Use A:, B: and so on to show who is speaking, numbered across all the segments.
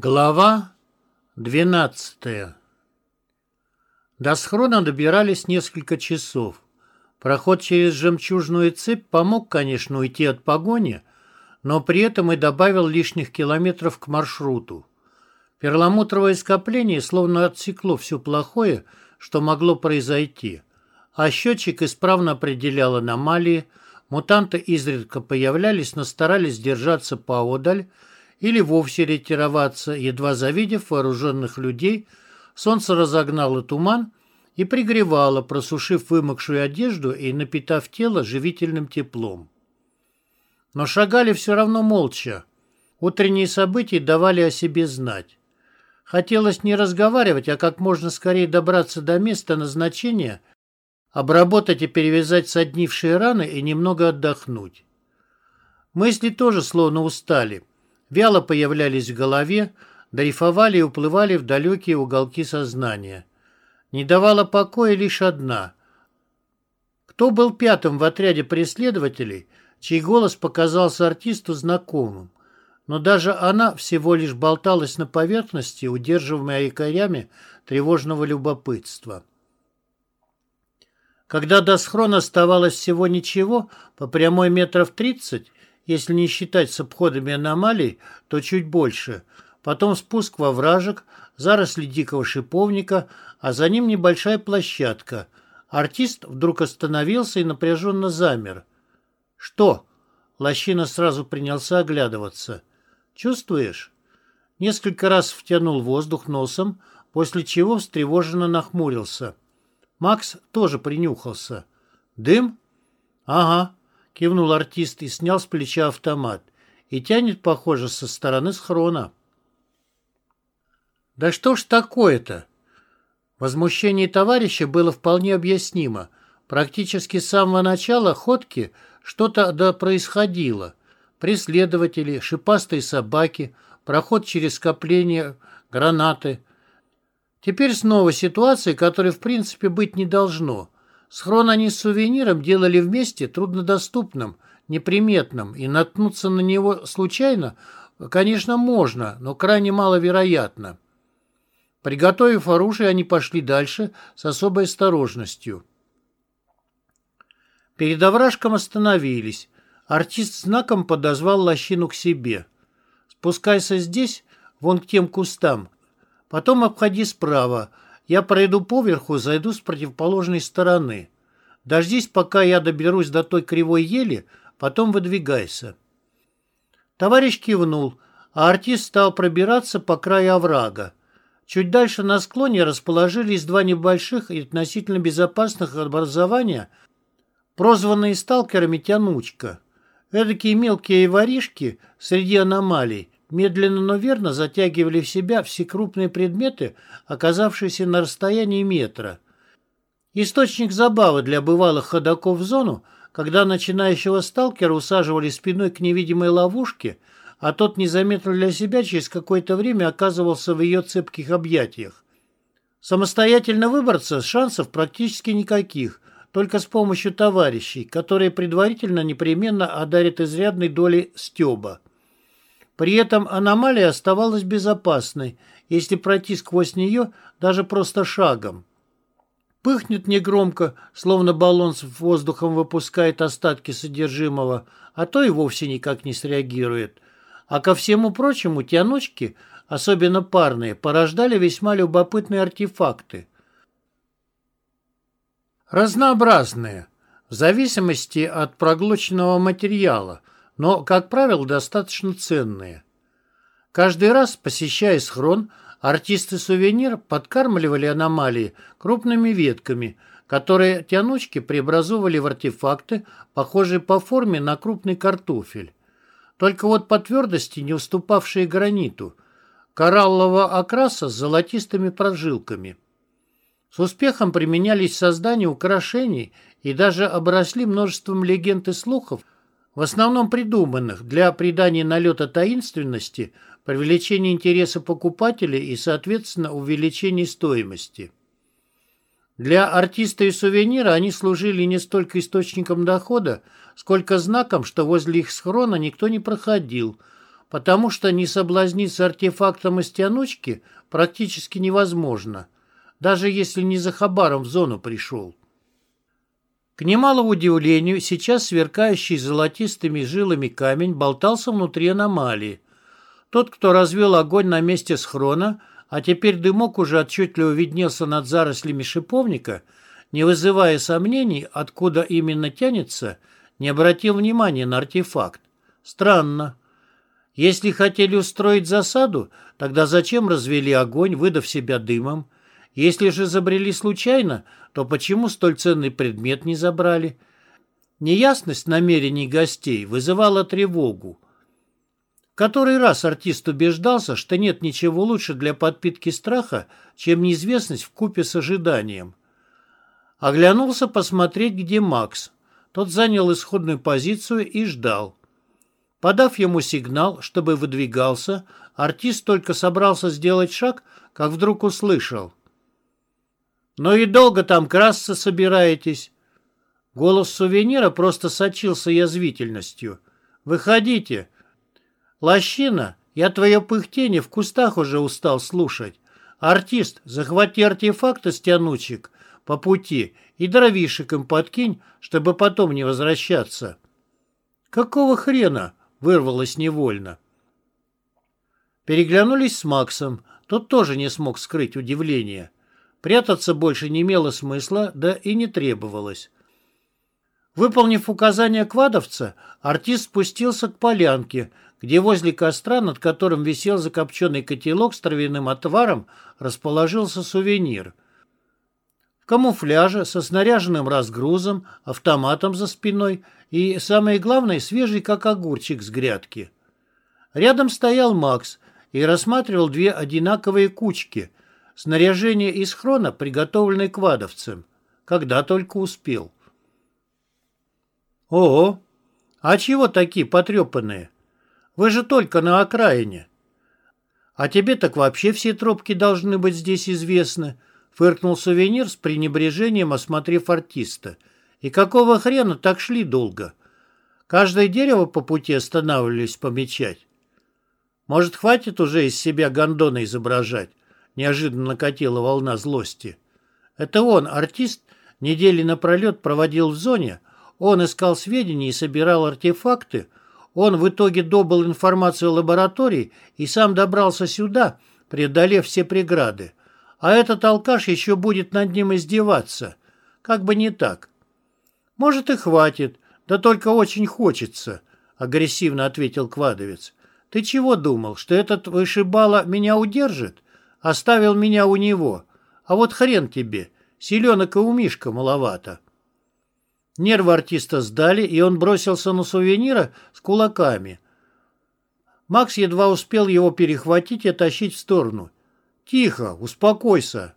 A: Глава 12 До схрона добирались несколько часов. Проход через жемчужную цепь помог, конечно, уйти от погони, но при этом и добавил лишних километров к маршруту. Перламутровое скопление словно отсекло все плохое, что могло произойти, а счетчик исправно определял аномалии, мутанты изредка появлялись, но старались держаться поодаль, или вовсе ретироваться, едва завидев вооруженных людей, солнце разогнало туман и пригревало, просушив вымокшую одежду и напитав тело живительным теплом. Но шагали все равно молча. Утренние события давали о себе знать. Хотелось не разговаривать, а как можно скорее добраться до места назначения, обработать и перевязать соднившие раны и немного отдохнуть. Мысли тоже словно устали вяло появлялись в голове, дрейфовали и уплывали в далекие уголки сознания. Не давала покоя лишь одна. Кто был пятым в отряде преследователей, чей голос показался артисту знакомым? Но даже она всего лишь болталась на поверхности, удерживаемая якорями тревожного любопытства. Когда до схрона оставалось всего ничего, по прямой метров тридцать, если не считать с обходами аномалий, то чуть больше. Потом спуск во вражек, заросли дикого шиповника, а за ним небольшая площадка. Артист вдруг остановился и напряженно замер. «Что?» Лощина сразу принялся оглядываться. «Чувствуешь?» Несколько раз втянул воздух носом, после чего встревоженно нахмурился. Макс тоже принюхался. «Дым?» «Ага», кивнул артист и снял с плеча автомат. И тянет, похоже, со стороны схрона. «Да что ж такое-то?» Возмущение товарища было вполне объяснимо. Практически с самого начала ходки что-то да происходило. Преследователи, шипастые собаки, проход через скопление, гранаты. Теперь снова ситуация, которой в принципе быть не должно – Схрон они с сувениром делали вместе труднодоступным, неприметным, и наткнуться на него случайно, конечно, можно, но крайне маловероятно. Приготовив оружие, они пошли дальше с особой осторожностью. Перед овражком остановились. Артист знаком подозвал лощину к себе. «Спускайся здесь, вон к тем кустам. Потом обходи справа, я пройду поверху, зайду с противоположной стороны. Дождись, пока я доберусь до той кривой ели, потом выдвигайся. Товарищ кивнул, а артист стал пробираться по краю оврага. Чуть дальше на склоне расположились два небольших и относительно безопасных образования, прозванные сталкерами «Тянучка». Эдакие мелкие воришки среди аномалий, медленно, но верно затягивали в себя все крупные предметы, оказавшиеся на расстоянии метра. Источник забавы для бывалых ходоков в зону, когда начинающего сталкера усаживали спиной к невидимой ловушке, а тот незаметно для себя через какое-то время оказывался в ее цепких объятиях. Самостоятельно выбраться шансов практически никаких, только с помощью товарищей, которые предварительно непременно одарят изрядной долей стеба. При этом аномалия оставалась безопасной, если пройти сквозь нее даже просто шагом. Пыхнет негромко, словно баллон с воздухом выпускает остатки содержимого, а то и вовсе никак не среагирует. А ко всему прочему тянучки, особенно парные, порождали весьма любопытные артефакты. Разнообразные, в зависимости от проглоченного материала – но, как правило, достаточно ценные. Каждый раз, посещая схрон, артисты-сувенир подкармливали аномалии крупными ветками, которые тянучки преобразовывали в артефакты, похожие по форме на крупный картофель. Только вот по твердости не уступавшие граниту, кораллового окраса с золотистыми прожилками. С успехом применялись в создании украшений и даже обросли множеством легенд и слухов в основном придуманных для придания налета таинственности, привлечения интереса покупателей и, соответственно, увеличения стоимости. Для артиста и сувенира они служили не столько источником дохода, сколько знаком, что возле их схрона никто не проходил, потому что не соблазниться артефактом из тянучки практически невозможно, даже если не за хабаром в зону пришел. К немалому удивлению, сейчас сверкающий золотистыми жилами камень болтался внутри аномалии. Тот, кто развел огонь на месте схрона, а теперь дымок уже отчетливо виднелся над зарослями шиповника, не вызывая сомнений, откуда именно тянется, не обратил внимания на артефакт. Странно. Если хотели устроить засаду, тогда зачем развели огонь, выдав себя дымом? Если же забрели случайно, то почему столь ценный предмет не забрали? Неясность намерений гостей вызывала тревогу. Который раз артист убеждался, что нет ничего лучше для подпитки страха, чем неизвестность в купе с ожиданием. Оглянулся посмотреть, где Макс. Тот занял исходную позицию и ждал. Подав ему сигнал, чтобы выдвигался, артист только собрался сделать шаг, как вдруг услышал. «Ну и долго там красться собираетесь?» Голос сувенира просто сочился язвительностью. «Выходите!» «Лощина, я твое пыхтение в кустах уже устал слушать. Артист, захвати артефакт из тянучек по пути и дровишек им подкинь, чтобы потом не возвращаться». «Какого хрена?» — вырвалось невольно. Переглянулись с Максом. Тот тоже не смог скрыть удивление. Прятаться больше не имело смысла, да и не требовалось. Выполнив указание квадовца, артист спустился к полянке, где возле костра, над которым висел закопченный котелок с травяным отваром, расположился сувенир. В камуфляже, со снаряженным разгрузом, автоматом за спиной и, самое главное, свежий, как огурчик с грядки. Рядом стоял Макс и рассматривал две одинаковые кучки, снаряжение из хрона, приготовленное квадовцем, когда только успел. «Ого! А чего такие потрепанные?» Вы же только на окраине. А тебе так вообще все тропки должны быть здесь известны, фыркнул сувенир с пренебрежением, осмотрев артиста. И какого хрена так шли долго? Каждое дерево по пути останавливались помечать. Может, хватит уже из себя гондона изображать? Неожиданно накатила волна злости. Это он, артист, недели напролет проводил в зоне, он искал сведения и собирал артефакты, он в итоге добыл информацию лаборатории и сам добрался сюда, преодолев все преграды. А этот алкаш еще будет над ним издеваться. Как бы не так. Может и хватит, да только очень хочется, агрессивно ответил Квадовец. Ты чего думал, что этот вышибала меня удержит? Оставил меня у него. А вот хрен тебе, селенок и у Мишка маловато. Нервы артиста сдали, и он бросился на сувенира с кулаками. Макс едва успел его перехватить и тащить в сторону. «Тихо, успокойся!»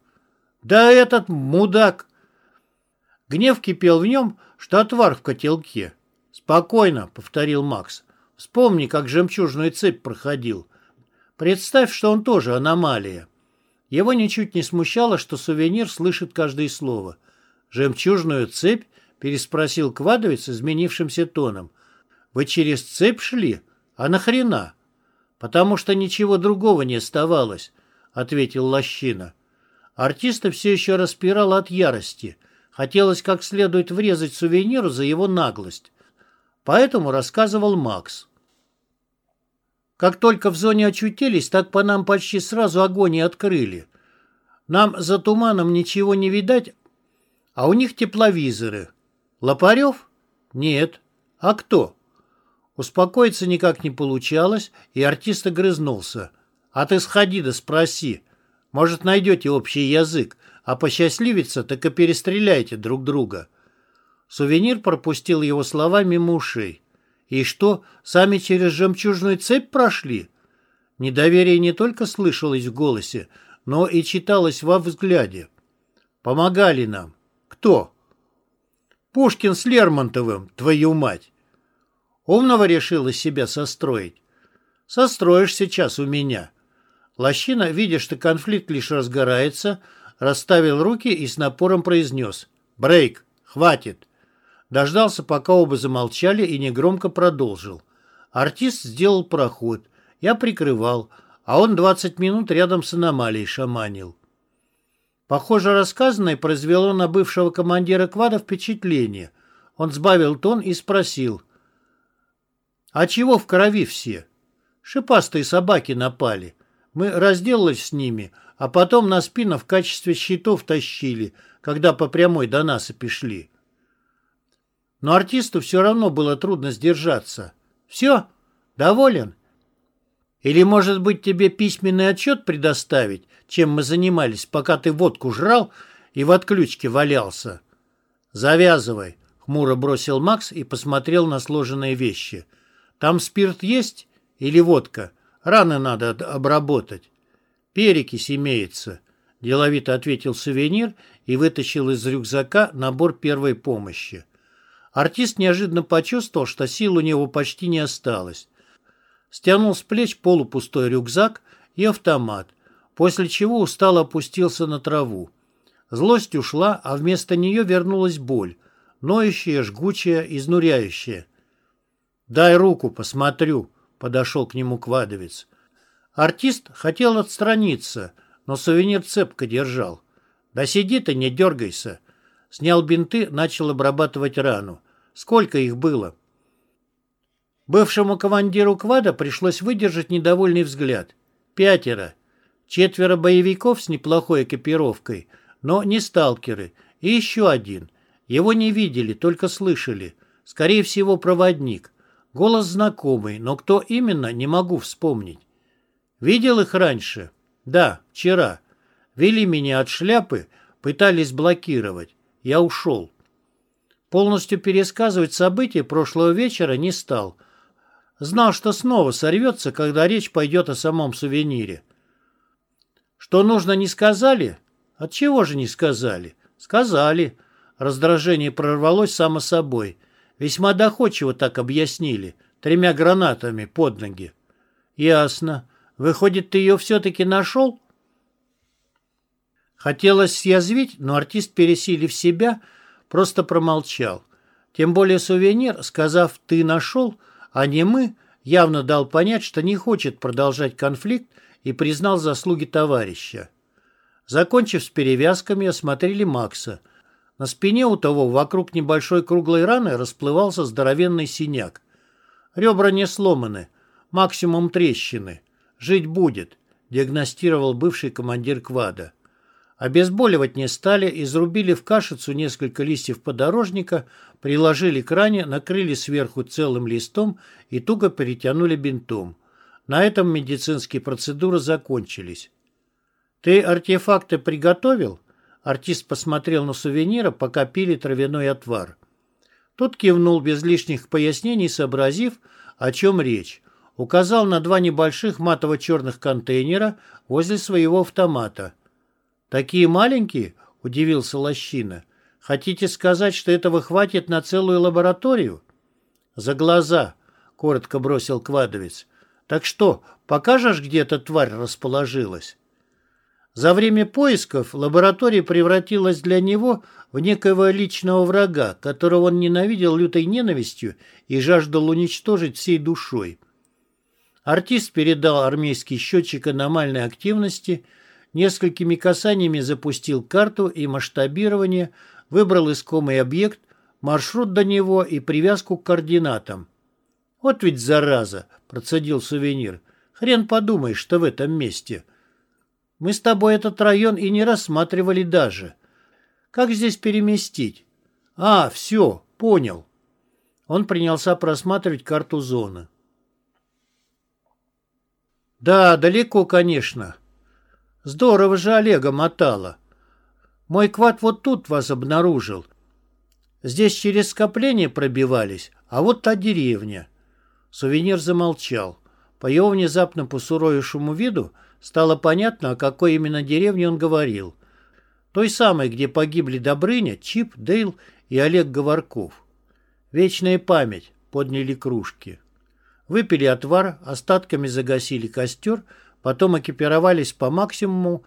A: «Да этот мудак!» Гнев кипел в нем, что отвар в котелке. «Спокойно», — повторил Макс. «Вспомни, как жемчужную цепь проходил. Представь, что он тоже аномалия». Его ничуть не смущало, что сувенир слышит каждое слово. «Жемчужную цепь?» переспросил Квадовец изменившимся тоном. «Вы через цепь шли? А нахрена?» «Потому что ничего другого не оставалось», — ответил Лощина. Артиста все еще распирал от ярости. Хотелось как следует врезать сувениру за его наглость. Поэтому рассказывал Макс. Как только в зоне очутились, так по нам почти сразу огонь и открыли. Нам за туманом ничего не видать, а у них тепловизоры. Лопарев? Нет. А кто? Успокоиться никак не получалось, и артист огрызнулся. А ты сходи да спроси. Может, найдете общий язык, а посчастливится, так и перестреляйте друг друга. Сувенир пропустил его слова мимо ушей. И что, сами через жемчужную цепь прошли? Недоверие не только слышалось в голосе, но и читалось во взгляде. Помогали нам. Кто? Пушкин с Лермонтовым, твою мать. Умного решил из себя состроить. Состроишь сейчас у меня. Лощина, видя, что конфликт лишь разгорается, расставил руки и с напором произнес. «Брейк! Хватит!» Дождался, пока оба замолчали и негромко продолжил. Артист сделал проход. Я прикрывал, а он 20 минут рядом с аномалией шаманил. Похоже, рассказанное произвело на бывшего командира квада впечатление. Он сбавил тон и спросил. «А чего в крови все?» «Шипастые собаки напали. Мы разделались с ними, а потом на спину в качестве щитов тащили, когда по прямой до нас и пришли. Но артисту все равно было трудно сдержаться. «Все? Доволен?» Или, может быть, тебе письменный отчет предоставить, чем мы занимались, пока ты водку жрал и в отключке валялся? Завязывай, хмуро бросил Макс и посмотрел на сложенные вещи. Там спирт есть или водка? Раны надо обработать. «Перекись имеется», – деловито ответил сувенир и вытащил из рюкзака набор первой помощи. Артист неожиданно почувствовал, что сил у него почти не осталось. Стянул с плеч полупустой рюкзак и автомат, после чего устало опустился на траву. Злость ушла, а вместо нее вернулась боль, ноющая, жгучая, изнуряющая. «Дай руку, посмотрю», — подошел к нему квадовец. Артист хотел отстраниться, но сувенир цепко держал. «Да сиди ты, не дергайся!» Снял бинты, начал обрабатывать рану. Сколько их было? Бывшему командиру квада пришлось выдержать недовольный взгляд. Пятеро. Четверо боевиков с неплохой экипировкой, но не сталкеры. И еще один. Его не видели, только слышали. Скорее всего, проводник. Голос знакомый, но кто именно, не могу вспомнить. Видел их раньше? Да, вчера. Вели меня от шляпы, пытались блокировать. Я ушел. Полностью пересказывать события прошлого вечера не стал. Знал, что снова сорвется, когда речь пойдет о самом сувенире. Что нужно, не сказали? От чего же не сказали? Сказали. Раздражение прорвалось само собой. Весьма доходчиво так объяснили. Тремя гранатами под ноги. Ясно. Выходит, ты ее все-таки нашел? Хотелось съязвить, но артист, пересилив себя, просто промолчал. Тем более сувенир, сказав «ты нашел», а не «мы», явно дал понять, что не хочет продолжать конфликт и признал заслуги товарища. Закончив с перевязками, осмотрели Макса. На спине у того вокруг небольшой круглой раны расплывался здоровенный синяк. Ребра не сломаны, максимум трещины. «Жить будет», – диагностировал бывший командир квада. Обезболивать не стали, изрубили в кашицу несколько листьев подорожника, приложили к ране, накрыли сверху целым листом и туго перетянули бинтом. На этом медицинские процедуры закончились. «Ты артефакты приготовил?» Артист посмотрел на сувенира, пока пили травяной отвар. Тот кивнул без лишних пояснений, сообразив, о чем речь указал на два небольших матово-черных контейнера возле своего автомата. «Такие маленькие?» – удивился Лощина. «Хотите сказать, что этого хватит на целую лабораторию?» «За глаза», – коротко бросил Квадовец. «Так что, покажешь, где эта тварь расположилась?» За время поисков лаборатория превратилась для него в некоего личного врага, которого он ненавидел лютой ненавистью и жаждал уничтожить всей душой. Артист передал армейский счетчик аномальной активности, несколькими касаниями запустил карту и масштабирование, выбрал искомый объект, маршрут до него и привязку к координатам. «Вот ведь зараза!» – процедил сувенир. «Хрен подумаешь, что в этом месте. Мы с тобой этот район и не рассматривали даже. Как здесь переместить?» «А, все, понял». Он принялся просматривать карту зоны. Да, далеко, конечно. Здорово же Олега мотало. Мой квад вот тут вас обнаружил. Здесь через скопление пробивались, а вот та деревня. Сувенир замолчал. По его внезапно посуровившему виду стало понятно, о какой именно деревне он говорил. Той самой, где погибли Добрыня, Чип, Дейл и Олег Говорков. Вечная память, подняли кружки. Выпили отвар, остатками загасили костер, потом экипировались по максимуму,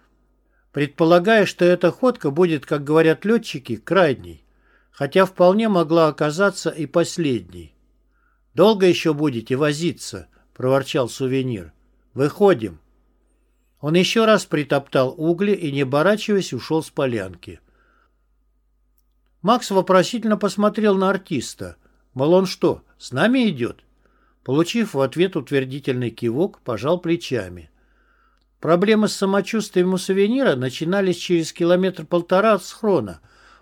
A: предполагая, что эта ходка будет, как говорят летчики, крайней, хотя вполне могла оказаться и последней. «Долго еще будете возиться?» – проворчал сувенир. Выходим. Он еще раз притоптал угли и, не оборачиваясь, ушел с полянки. Макс вопросительно посмотрел на артиста. Мол, он что, с нами идет? Получив в ответ утвердительный кивок, пожал плечами. Проблемы с самочувствием у сувенира начинались через километр-полтора от схрона,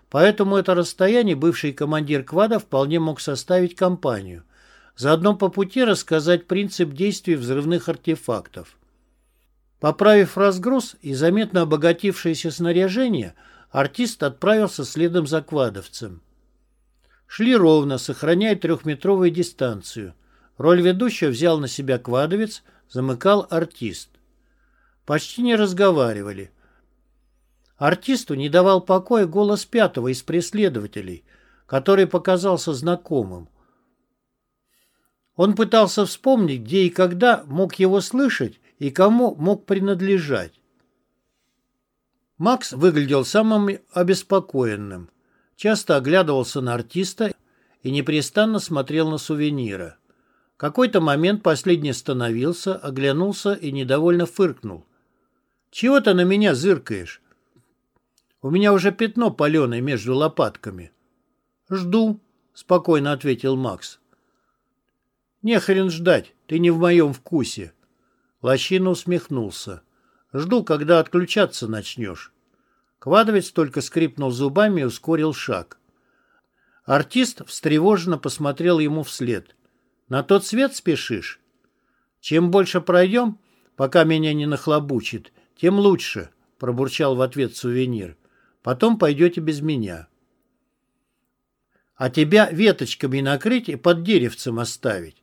A: поэтому это расстояние бывший командир квада вполне мог составить компанию. Заодно по пути рассказать принцип действий взрывных артефактов. Поправив разгруз и заметно обогатившееся снаряжение, артист отправился следом за квадовцем. Шли ровно, сохраняя трехметровую дистанцию. Роль ведущего взял на себя квадовец, замыкал артист. Почти не разговаривали. Артисту не давал покоя голос пятого из преследователей, который показался знакомым. Он пытался вспомнить, где и когда мог его слышать и кому мог принадлежать. Макс выглядел самым обеспокоенным, часто оглядывался на артиста и непрестанно смотрел на сувенира. В какой-то момент последний остановился, оглянулся и недовольно фыркнул. «Чего ты на меня зыркаешь? У меня уже пятно паленое между лопатками». «Жду», — спокойно ответил Макс. «Не хрен ждать, ты не в моем вкусе». Лощина усмехнулся. «Жду, когда отключаться начнешь». Квадовец только скрипнул зубами и ускорил шаг. Артист встревоженно посмотрел ему вслед. «На тот свет спешишь? Чем больше пройдем, пока меня не нахлобучит, тем лучше», — пробурчал в ответ сувенир. «Потом пойдете без меня». «А тебя веточками накрыть и под деревцем оставить».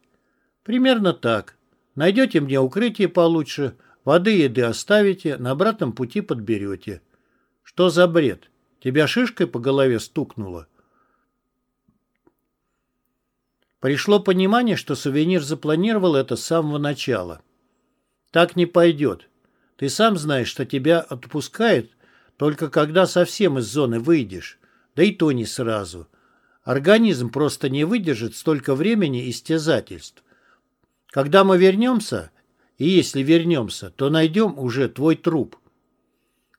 A: «Примерно так. Найдете мне укрытие получше, воды еды оставите, на обратном пути подберете». «Что за бред? Тебя шишкой по голове стукнуло?» Пришло понимание, что сувенир запланировал это с самого начала. «Так не пойдет. Ты сам знаешь, что тебя отпускают только когда совсем из зоны выйдешь, да и то не сразу. Организм просто не выдержит столько времени истязательств. Когда мы вернемся, и если вернемся, то найдем уже твой труп».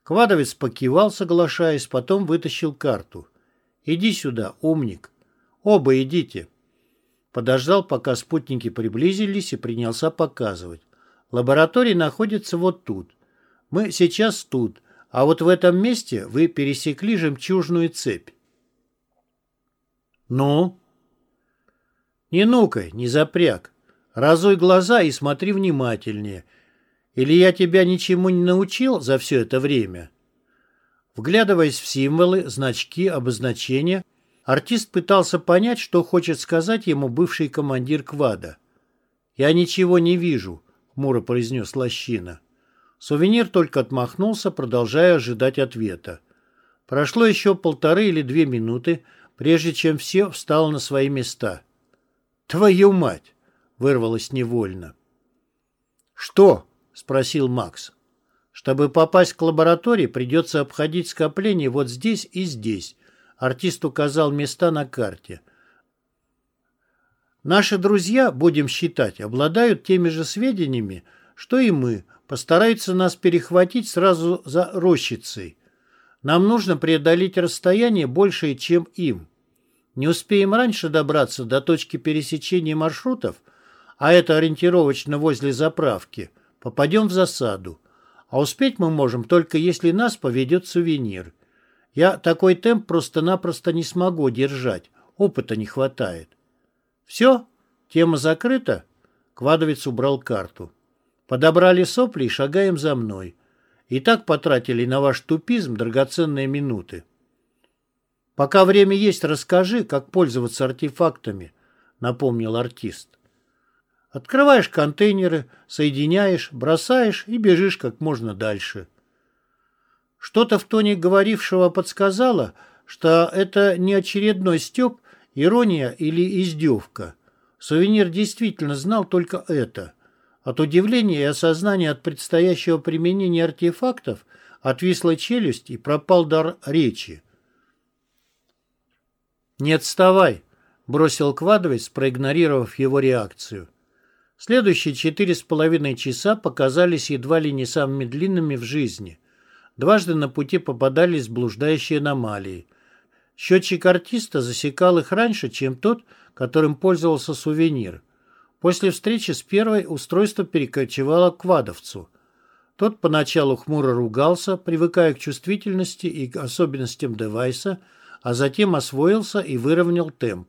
A: Квадовец покивал, соглашаясь, потом вытащил карту. «Иди сюда, умник. Оба идите». Подождал, пока спутники приблизились и принялся показывать. Лаборатория находится вот тут. Мы сейчас тут, а вот в этом месте вы пересекли жемчужную цепь. Ну? Не ну-ка, не запряг. Разуй глаза и смотри внимательнее. Или я тебя ничему не научил за все это время? Вглядываясь в символы, значки, обозначения, артист пытался понять, что хочет сказать ему бывший командир квада. «Я ничего не вижу», — хмуро произнес Лощина. Сувенир только отмахнулся, продолжая ожидать ответа. Прошло еще полторы или две минуты, прежде чем все встало на свои места. «Твою мать!» — вырвалось невольно. «Что?» — спросил Макс. «Чтобы попасть к лаборатории, придется обходить скопление вот здесь и здесь». Артист указал места на карте — Наши друзья, будем считать, обладают теми же сведениями, что и мы, постараются нас перехватить сразу за рощицей. Нам нужно преодолеть расстояние большее, чем им. Не успеем раньше добраться до точки пересечения маршрутов, а это ориентировочно возле заправки, попадем в засаду. А успеть мы можем только если нас поведет сувенир. Я такой темп просто-напросто не смогу держать, опыта не хватает. «Все? Тема закрыта?» Квадовец убрал карту. «Подобрали сопли и шагаем за мной. И так потратили на ваш тупизм драгоценные минуты». «Пока время есть, расскажи, как пользоваться артефактами», — напомнил артист. «Открываешь контейнеры, соединяешь, бросаешь и бежишь как можно дальше». Что-то в тоне говорившего подсказало, что это не очередной стёб Ирония или издевка? Сувенир действительно знал только это. От удивления и осознания от предстоящего применения артефактов отвисла челюсть и пропал дар речи. «Не отставай!» — бросил Квадовец, проигнорировав его реакцию. Следующие четыре с половиной часа показались едва ли не самыми длинными в жизни. Дважды на пути попадались блуждающие аномалии. Счетчик артиста засекал их раньше, чем тот, которым пользовался сувенир. После встречи с первой устройство перекочевало к Вадовцу. Тот поначалу хмуро ругался, привыкая к чувствительности и к особенностям девайса, а затем освоился и выровнял темп.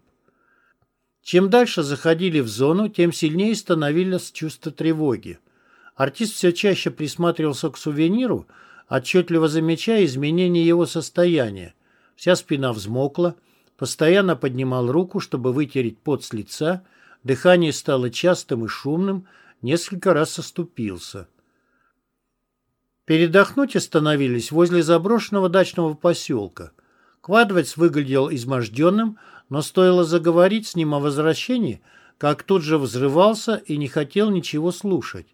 A: Чем дальше заходили в зону, тем сильнее становилось чувство тревоги. Артист все чаще присматривался к сувениру, отчетливо замечая изменения его состояния. Вся спина взмокла, постоянно поднимал руку, чтобы вытереть пот с лица, дыхание стало частым и шумным, несколько раз оступился. Передохнуть остановились возле заброшенного дачного поселка. Квадвец выглядел изможденным, но стоило заговорить с ним о возвращении, как тут же взрывался и не хотел ничего слушать.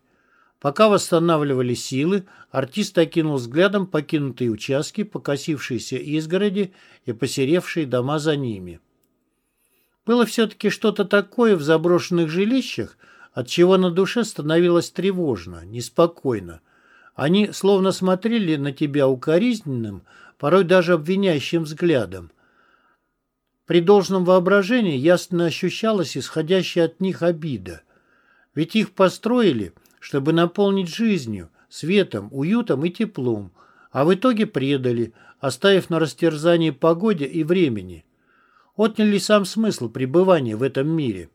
A: Пока восстанавливали силы, артист окинул взглядом покинутые участки, покосившиеся изгороди и посеревшие дома за ними. Было все-таки что-то такое в заброшенных жилищах, от чего на душе становилось тревожно, неспокойно. Они словно смотрели на тебя укоризненным, порой даже обвиняющим взглядом. При должном воображении ясно ощущалась исходящая от них обида. Ведь их построили, чтобы наполнить жизнью, светом, уютом и теплом, а в итоге предали, оставив на растерзание погоде и времени. Отняли сам смысл пребывания в этом мире.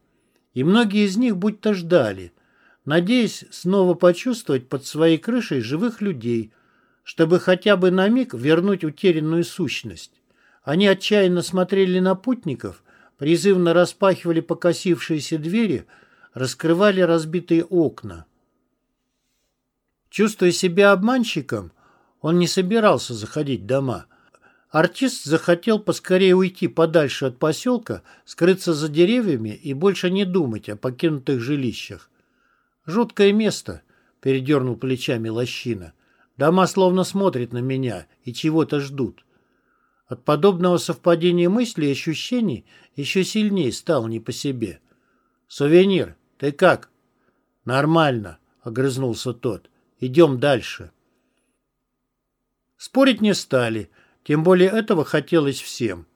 A: И многие из них будто ждали – надеясь снова почувствовать под своей крышей живых людей, чтобы хотя бы на миг вернуть утерянную сущность. Они отчаянно смотрели на путников, призывно распахивали покосившиеся двери, раскрывали разбитые окна. Чувствуя себя обманщиком, он не собирался заходить в дома. Артист захотел поскорее уйти подальше от поселка, скрыться за деревьями и больше не думать о покинутых жилищах. «Жуткое место», — передернул плечами лощина. «Дома словно смотрят на меня и чего-то ждут». От подобного совпадения мыслей и ощущений еще сильнее стал не по себе. «Сувенир, ты как?» «Нормально», — огрызнулся тот. «Идем дальше». Спорить не стали, тем более этого хотелось всем.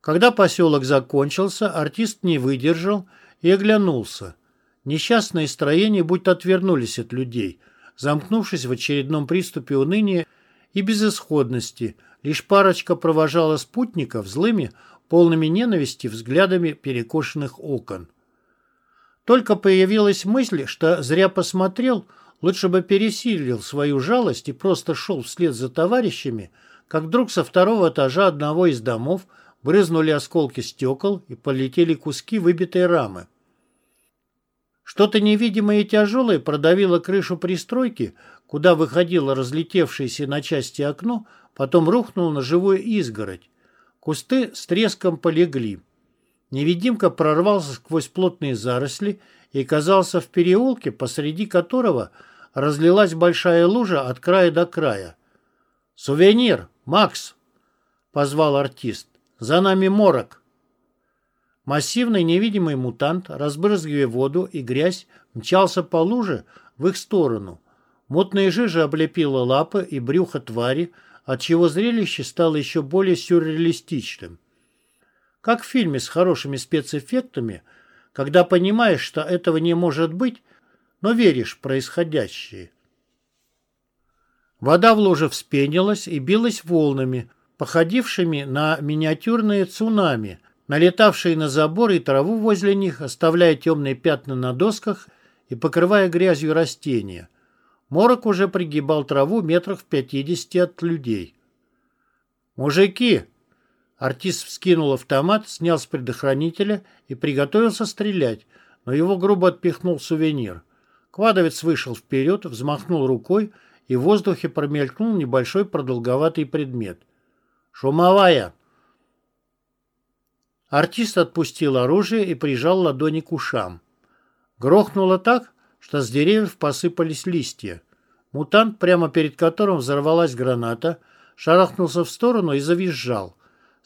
A: Когда поселок закончился, артист не выдержал и оглянулся. Несчастные строения будто отвернулись от людей, замкнувшись в очередном приступе уныния и безысходности. Лишь парочка провожала спутников злыми, полными ненависти взглядами перекошенных окон. Только появилась мысль, что зря посмотрел, лучше бы пересилил свою жалость и просто шел вслед за товарищами, как вдруг со второго этажа одного из домов брызнули осколки стекол и полетели куски выбитой рамы. Что-то невидимое и тяжелое продавило крышу пристройки, куда выходило разлетевшееся на части окно, потом рухнуло на живую изгородь. Кусты с треском полегли. Невидимка прорвался сквозь плотные заросли и оказался в переулке, посреди которого разлилась большая лужа от края до края. «Сувенир! Макс!» — позвал артист. «За нами морок!» Массивный невидимый мутант, разбрызгивая воду и грязь, мчался по луже в их сторону. Мутная жижа облепила лапы и брюхо твари, отчего зрелище стало еще более сюрреалистичным. Как в фильме с хорошими спецэффектами, когда понимаешь, что этого не может быть, но веришь в происходящее. Вода в луже вспенилась и билась волнами, походившими на миниатюрные цунами – налетавшие на забор и траву возле них, оставляя темные пятна на досках и покрывая грязью растения. Морок уже пригибал траву метрах в пятидесяти от людей. «Мужики!» Артист вскинул автомат, снял с предохранителя и приготовился стрелять, но его грубо отпихнул сувенир. Квадовец вышел вперед, взмахнул рукой, и в воздухе промелькнул небольшой продолговатый предмет. «Шумовая!» Артист отпустил оружие и прижал ладони к ушам. Грохнуло так, что с деревьев посыпались листья. Мутант, прямо перед которым взорвалась граната, шарахнулся в сторону и завизжал.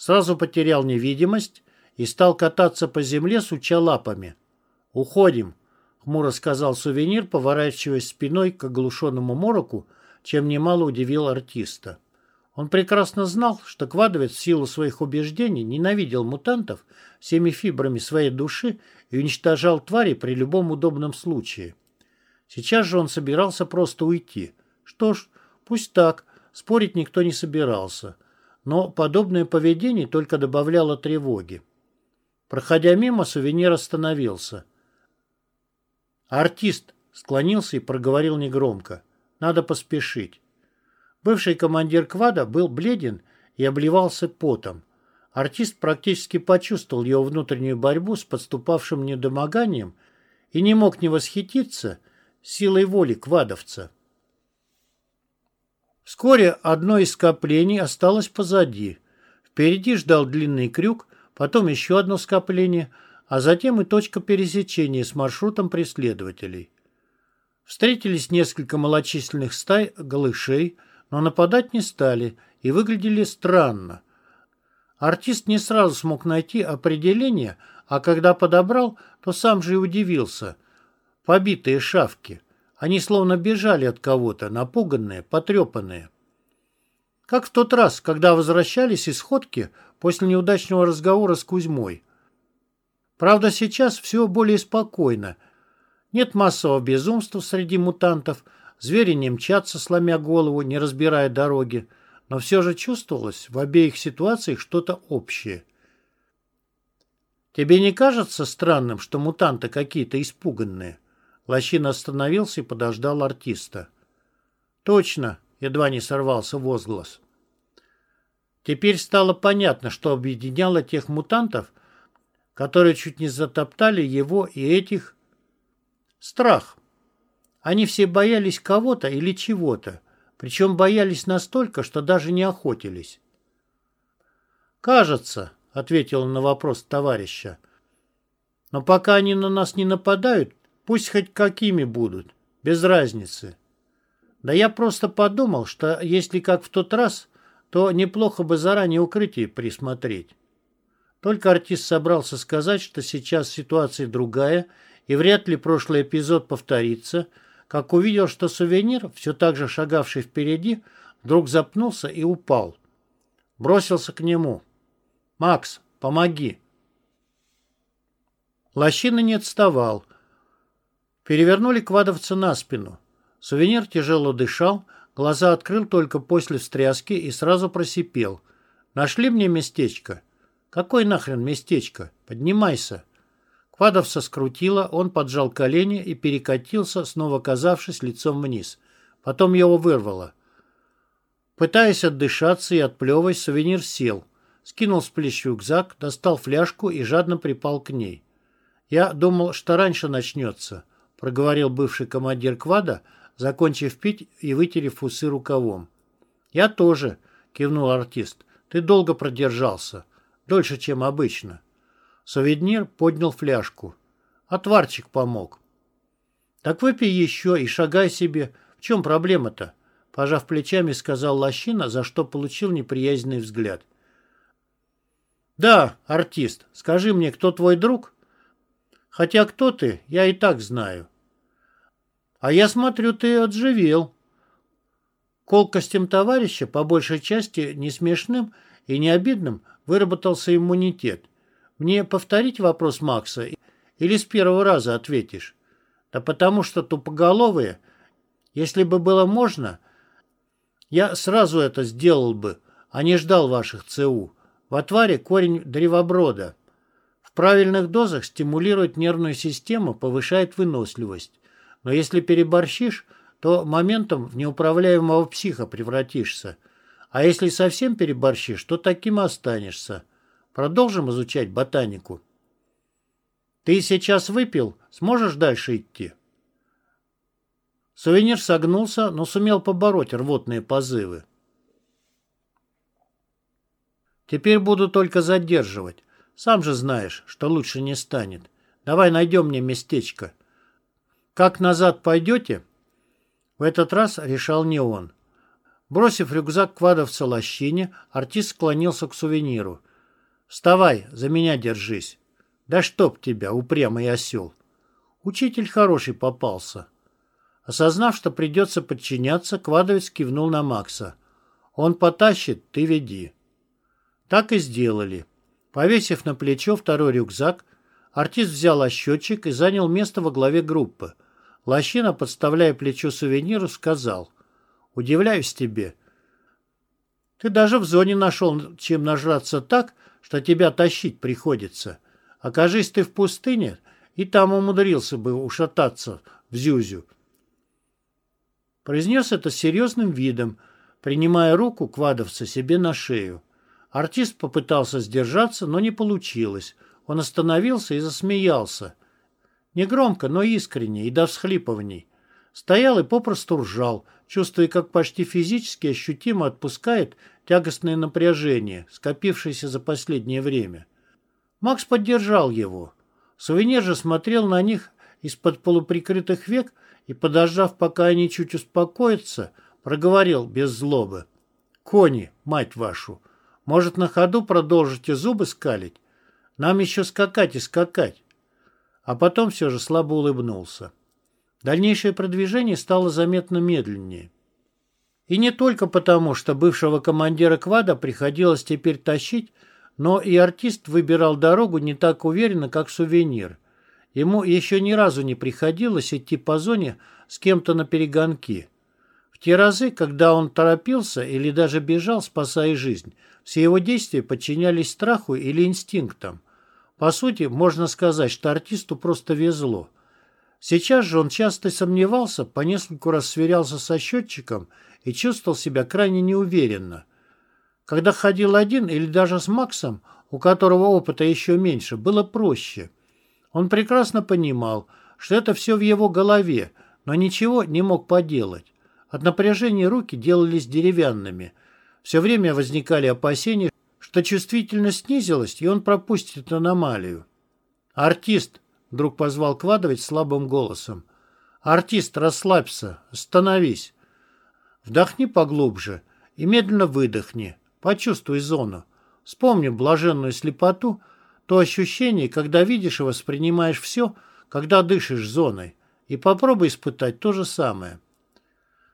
A: Сразу потерял невидимость и стал кататься по земле, суча лапами. «Уходим!» — хмуро сказал сувенир, поворачиваясь спиной к оглушенному мороку, чем немало удивил артиста. Он прекрасно знал, что Квадовец в силу своих убеждений ненавидел мутантов всеми фибрами своей души и уничтожал твари при любом удобном случае. Сейчас же он собирался просто уйти. Что ж, пусть так, спорить никто не собирался. Но подобное поведение только добавляло тревоги. Проходя мимо, сувенир остановился. Артист склонился и проговорил негромко. Надо поспешить. Бывший командир квада был бледен и обливался потом. Артист практически почувствовал его внутреннюю борьбу с подступавшим недомоганием и не мог не восхититься силой воли квадовца. Вскоре одно из скоплений осталось позади. Впереди ждал длинный крюк, потом еще одно скопление, а затем и точка пересечения с маршрутом преследователей. Встретились несколько малочисленных стай голышей, но нападать не стали и выглядели странно. Артист не сразу смог найти определение, а когда подобрал, то сам же и удивился. Побитые шавки. Они словно бежали от кого-то, напуганные, потрепанные. Как в тот раз, когда возвращались из ходки после неудачного разговора с Кузьмой. Правда, сейчас все более спокойно. Нет массового безумства среди мутантов – Звери не мчатся, сломя голову, не разбирая дороги, но все же чувствовалось в обеих ситуациях что-то общее. «Тебе не кажется странным, что мутанты какие-то испуганные?» Лощина остановился и подождал артиста. «Точно!» — едва не сорвался возглас. Теперь стало понятно, что объединяло тех мутантов, которые чуть не затоптали его и этих... Страх. Они все боялись кого-то или чего-то, причем боялись настолько, что даже не охотились. «Кажется», — ответил на вопрос товарища, «но пока они на нас не нападают, пусть хоть какими будут, без разницы. Да я просто подумал, что если как в тот раз, то неплохо бы заранее укрытие присмотреть». Только артист собрался сказать, что сейчас ситуация другая, и вряд ли прошлый эпизод повторится — как увидел, что сувенир, все так же шагавший впереди, вдруг запнулся и упал. Бросился к нему. «Макс, помоги!» Лощина не отставал. Перевернули квадовца на спину. Сувенир тяжело дышал, глаза открыл только после встряски и сразу просипел. «Нашли мне местечко?» «Какое нахрен местечко? Поднимайся!» Падовса скрутило, он поджал колени и перекатился, снова оказавшись лицом вниз. Потом его вырвало. Пытаясь отдышаться и отплевываясь, сувенир сел. Скинул с плеч рюкзак, достал фляжку и жадно припал к ней. «Я думал, что раньше начнется», — проговорил бывший командир квада, закончив пить и вытерев усы рукавом. «Я тоже», — кивнул артист. «Ты долго продержался. Дольше, чем обычно». Сувенир поднял фляжку. Отварчик помог. «Так выпей еще и шагай себе. В чем проблема-то?» Пожав плечами, сказал Лощина, за что получил неприязненный взгляд. «Да, артист, скажи мне, кто твой друг?» «Хотя кто ты, я и так знаю». «А я смотрю, ты отживел». Колкостям товарища, по большей части не смешным и не обидным, выработался иммунитет. Мне повторить вопрос Макса или с первого раза ответишь? Да потому что тупоголовые, если бы было можно, я сразу это сделал бы, а не ждал ваших ЦУ. В отваре корень древоброда. В правильных дозах стимулирует нервную систему, повышает выносливость. Но если переборщишь, то моментом в неуправляемого психа превратишься. А если совсем переборщишь, то таким и останешься. Продолжим изучать ботанику. Ты сейчас выпил, сможешь дальше идти? Сувенир согнулся, но сумел побороть рвотные позывы. Теперь буду только задерживать. Сам же знаешь, что лучше не станет. Давай найдем мне местечко. Как назад пойдете? В этот раз решал не он. Бросив рюкзак квадовца лощине, артист склонился к сувениру. Вставай, за меня держись. Да чтоб тебя, упрямый осел. Учитель хороший попался. Осознав, что придется подчиняться, Квадовец кивнул на Макса. Он потащит, ты веди. Так и сделали. Повесив на плечо второй рюкзак, артист взял ощетчик и занял место во главе группы. Лощина, подставляя плечо сувениру, сказал, «Удивляюсь тебе. Ты даже в зоне нашел, чем нажраться так, что тебя тащить приходится. Окажись ты в пустыне, и там умудрился бы ушататься в Зюзю». Произнес это серьезным видом, принимая руку квадовца себе на шею. Артист попытался сдержаться, но не получилось. Он остановился и засмеялся. Негромко, но искренне и до всхлипываний. Стоял и попросту ржал, чувствуя, как почти физически ощутимо отпускает тягостное напряжение, скопившееся за последнее время. Макс поддержал его. Сувенир же смотрел на них из-под полуприкрытых век и, подождав, пока они чуть успокоятся, проговорил без злобы. «Кони, мать вашу, может, на ходу продолжите зубы скалить? Нам еще скакать и скакать». А потом все же слабо улыбнулся. Дальнейшее продвижение стало заметно медленнее. И не только потому, что бывшего командира квада приходилось теперь тащить, но и артист выбирал дорогу не так уверенно, как сувенир. Ему еще ни разу не приходилось идти по зоне с кем-то на перегонки. Те разы, когда он торопился или даже бежал, спасая жизнь, все его действия подчинялись страху или инстинктам. По сути, можно сказать, что артисту просто везло. Сейчас же он часто сомневался, по нескольку раз сверялся со счетчиком и чувствовал себя крайне неуверенно. Когда ходил один или даже с Максом, у которого опыта еще меньше, было проще. Он прекрасно понимал, что это все в его голове, но ничего не мог поделать. От напряжения руки делались деревянными. Все время возникали опасения, что чувствительность снизилась, и он пропустит аномалию. «Артист!» — вдруг позвал Квадович слабым голосом. «Артист, расслабься, остановись. Вдохни поглубже и медленно выдохни. Почувствуй зону. Вспомни блаженную слепоту, то ощущение, когда видишь и воспринимаешь все, когда дышишь зоной. И попробуй испытать то же самое».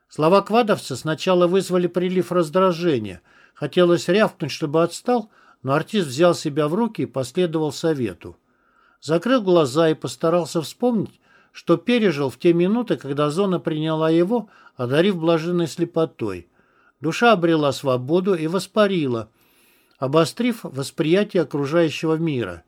A: Слова квадовца сначала вызвали прилив раздражения. Хотелось рявкнуть, чтобы отстал, но артист взял себя в руки и последовал совету. Закрыл глаза и постарался вспомнить, что пережил в те минуты, когда зона приняла его, одарив блаженной слепотой. Душа обрела свободу и воспарила, обострив восприятие окружающего мира.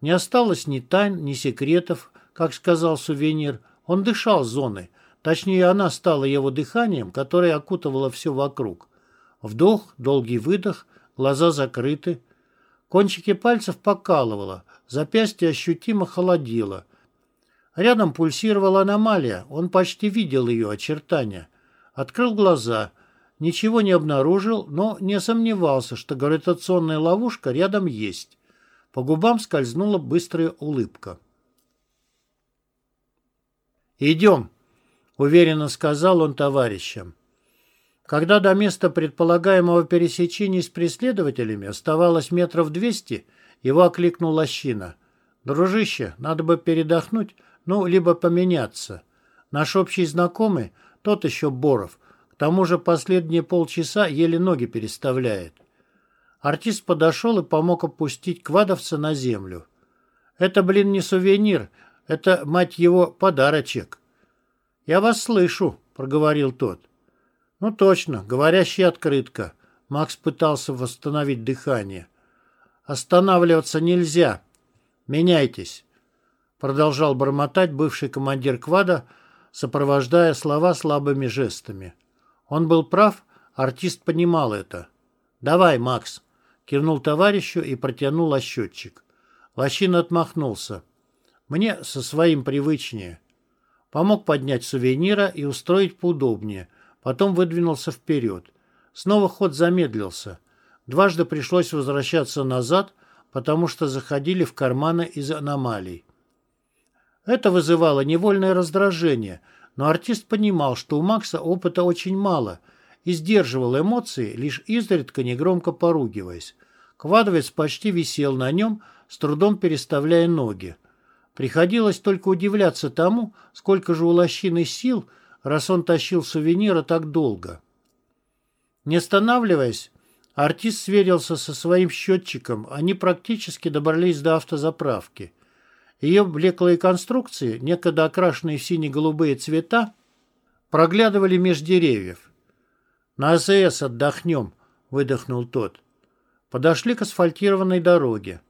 A: Не осталось ни тайн, ни секретов, как сказал сувенир. Он дышал зоной, Точнее, она стала его дыханием, которое окутывало все вокруг. Вдох, долгий выдох, глаза закрыты. Кончики пальцев покалывало, запястье ощутимо холодило. Рядом пульсировала аномалия, он почти видел ее очертания. Открыл глаза, ничего не обнаружил, но не сомневался, что гравитационная ловушка рядом есть. По губам скользнула быстрая улыбка. «Идем», — уверенно сказал он товарищам. Когда до места предполагаемого пересечения с преследователями оставалось метров двести, его окликнул Лощина. «Дружище, надо бы передохнуть, ну, либо поменяться. Наш общий знакомый, тот еще Боров, к тому же последние полчаса еле ноги переставляет». Артист подошел и помог опустить квадовца на землю. «Это, блин, не сувенир, это, мать его, подарочек». «Я вас слышу», — проговорил тот. «Ну точно, говорящая открытка». Макс пытался восстановить дыхание. «Останавливаться нельзя. Меняйтесь», — продолжал бормотать бывший командир квада, сопровождая слова слабыми жестами. Он был прав, артист понимал это. «Давай, Макс», — кивнул товарищу и протянул ощетчик. Лощин отмахнулся. «Мне со своим привычнее». Помог поднять сувенира и устроить поудобнее. Потом выдвинулся вперед. Снова ход замедлился. Дважды пришлось возвращаться назад, потому что заходили в карманы из аномалий. Это вызывало невольное раздражение, но артист понимал, что у Макса опыта очень мало и сдерживал эмоции, лишь изредка негромко поругиваясь. Квадовец почти висел на нем, с трудом переставляя ноги. Приходилось только удивляться тому, сколько же у лощины сил, раз он тащил сувенира так долго. Не останавливаясь, артист сверился со своим счетчиком, они практически добрались до автозаправки. Ее блеклые конструкции, некогда окрашенные в сине-голубые цвета, проглядывали меж деревьев. «На АЗС отдохнем», — выдохнул тот. Подошли к асфальтированной дороге.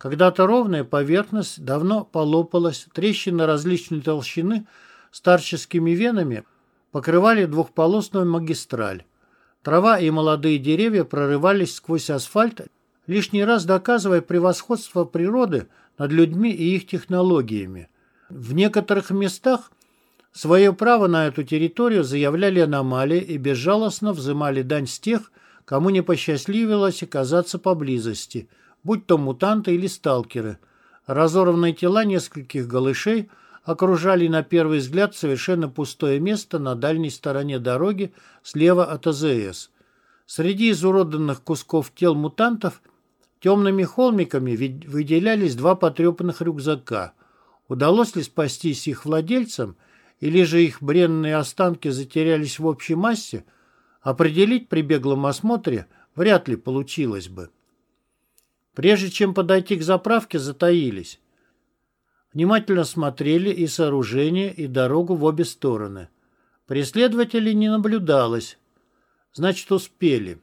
A: Когда-то ровная поверхность давно полопалась, трещины различной толщины старческими венами покрывали двухполосную магистраль. Трава и молодые деревья прорывались сквозь асфальт, лишний раз доказывая превосходство природы над людьми и их технологиями. В некоторых местах свое право на эту территорию заявляли аномалии и безжалостно взымали дань с тех, кому не посчастливилось оказаться поблизости – будь то мутанты или сталкеры. Разорванные тела нескольких голышей окружали на первый взгляд совершенно пустое место на дальней стороне дороги слева от АЗС. Среди изуродованных кусков тел мутантов темными холмиками выделялись два потрепанных рюкзака. Удалось ли спастись их владельцам, или же их бренные останки затерялись в общей массе, определить при беглом осмотре вряд ли получилось бы. Прежде чем подойти к заправке, затаились. Внимательно смотрели и сооружение, и дорогу в обе стороны. Преследователей не наблюдалось. Значит, успели.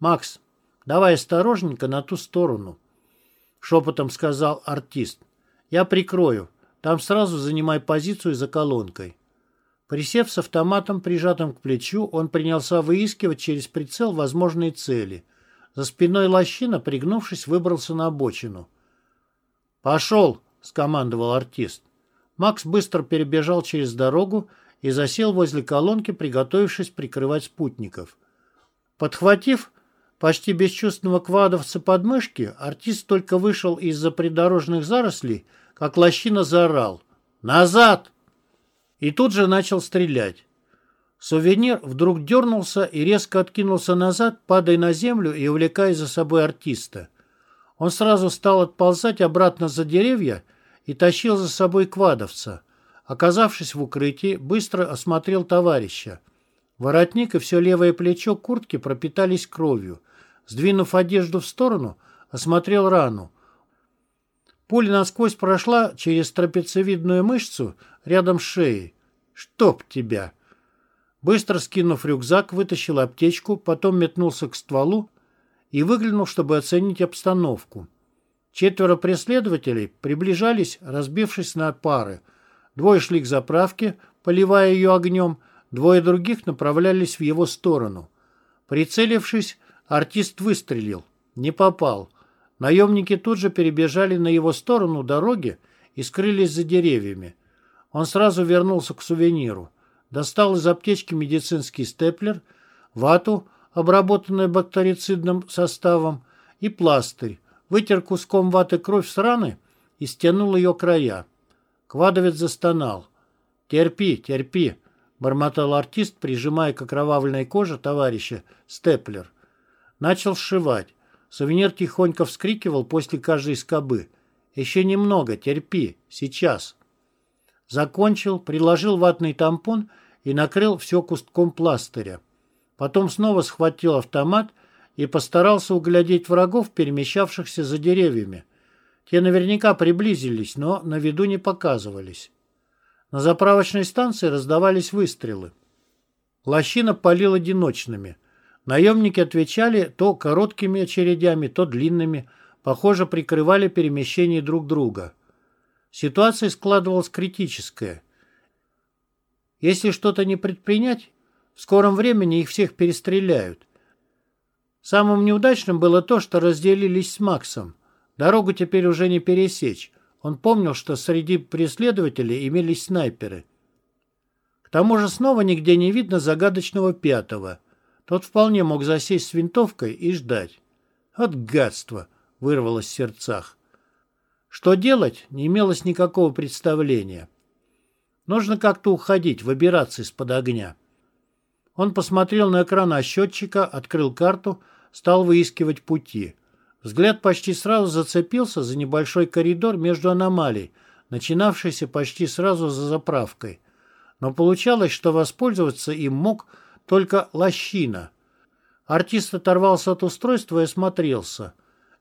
A: «Макс, давай осторожненько на ту сторону», — шепотом сказал артист. «Я прикрою. Там сразу занимай позицию за колонкой». Присев с автоматом, прижатым к плечу, он принялся выискивать через прицел возможные цели — за спиной лощина, пригнувшись, выбрался на обочину. «Пошел!» — скомандовал артист. Макс быстро перебежал через дорогу и засел возле колонки, приготовившись прикрывать спутников. Подхватив почти бесчувственного квадовца под мышки, артист только вышел из-за придорожных зарослей, как лощина заорал «Назад!» и тут же начал стрелять. Сувенир вдруг дернулся и резко откинулся назад, падая на землю и увлекая за собой артиста. Он сразу стал отползать обратно за деревья и тащил за собой квадовца. Оказавшись в укрытии, быстро осмотрел товарища. Воротник и все левое плечо куртки пропитались кровью. Сдвинув одежду в сторону, осмотрел рану. Пуля насквозь прошла через трапециевидную мышцу рядом с шеей. «Чтоб тебя!» Быстро скинув рюкзак, вытащил аптечку, потом метнулся к стволу и выглянул, чтобы оценить обстановку. Четверо преследователей приближались, разбившись на пары. Двое шли к заправке, поливая ее огнем, двое других направлялись в его сторону. Прицелившись, артист выстрелил. Не попал. Наемники тут же перебежали на его сторону дороги и скрылись за деревьями. Он сразу вернулся к сувениру достал из аптечки медицинский степлер, вату, обработанную бактерицидным составом, и пластырь, вытер куском ваты кровь с раны и стянул ее края. Квадовец застонал. «Терпи, терпи», — бормотал артист, прижимая к окровавленной коже товарища степлер. Начал сшивать. Сувенир тихонько вскрикивал после каждой скобы. «Еще немного, терпи, сейчас». Закончил, приложил ватный тампон и накрыл все кустком пластыря. Потом снова схватил автомат и постарался углядеть врагов, перемещавшихся за деревьями. Те наверняка приблизились, но на виду не показывались. На заправочной станции раздавались выстрелы. Лощина палил одиночными. Наемники отвечали то короткими очередями, то длинными, похоже, прикрывали перемещение друг друга. Ситуация складывалась критическая. Если что-то не предпринять, в скором времени их всех перестреляют. Самым неудачным было то, что разделились с Максом. Дорогу теперь уже не пересечь. Он помнил, что среди преследователей имелись снайперы. К тому же снова нигде не видно загадочного пятого. Тот вполне мог засесть с винтовкой и ждать. От гадства вырвалось в сердцах. Что делать, не имелось никакого представления. Нужно как-то уходить, выбираться из-под огня. Он посмотрел на экран счетчика, открыл карту, стал выискивать пути. Взгляд почти сразу зацепился за небольшой коридор между аномалий, начинавшийся почти сразу за заправкой. Но получалось, что воспользоваться им мог только лощина. Артист оторвался от устройства и осмотрелся.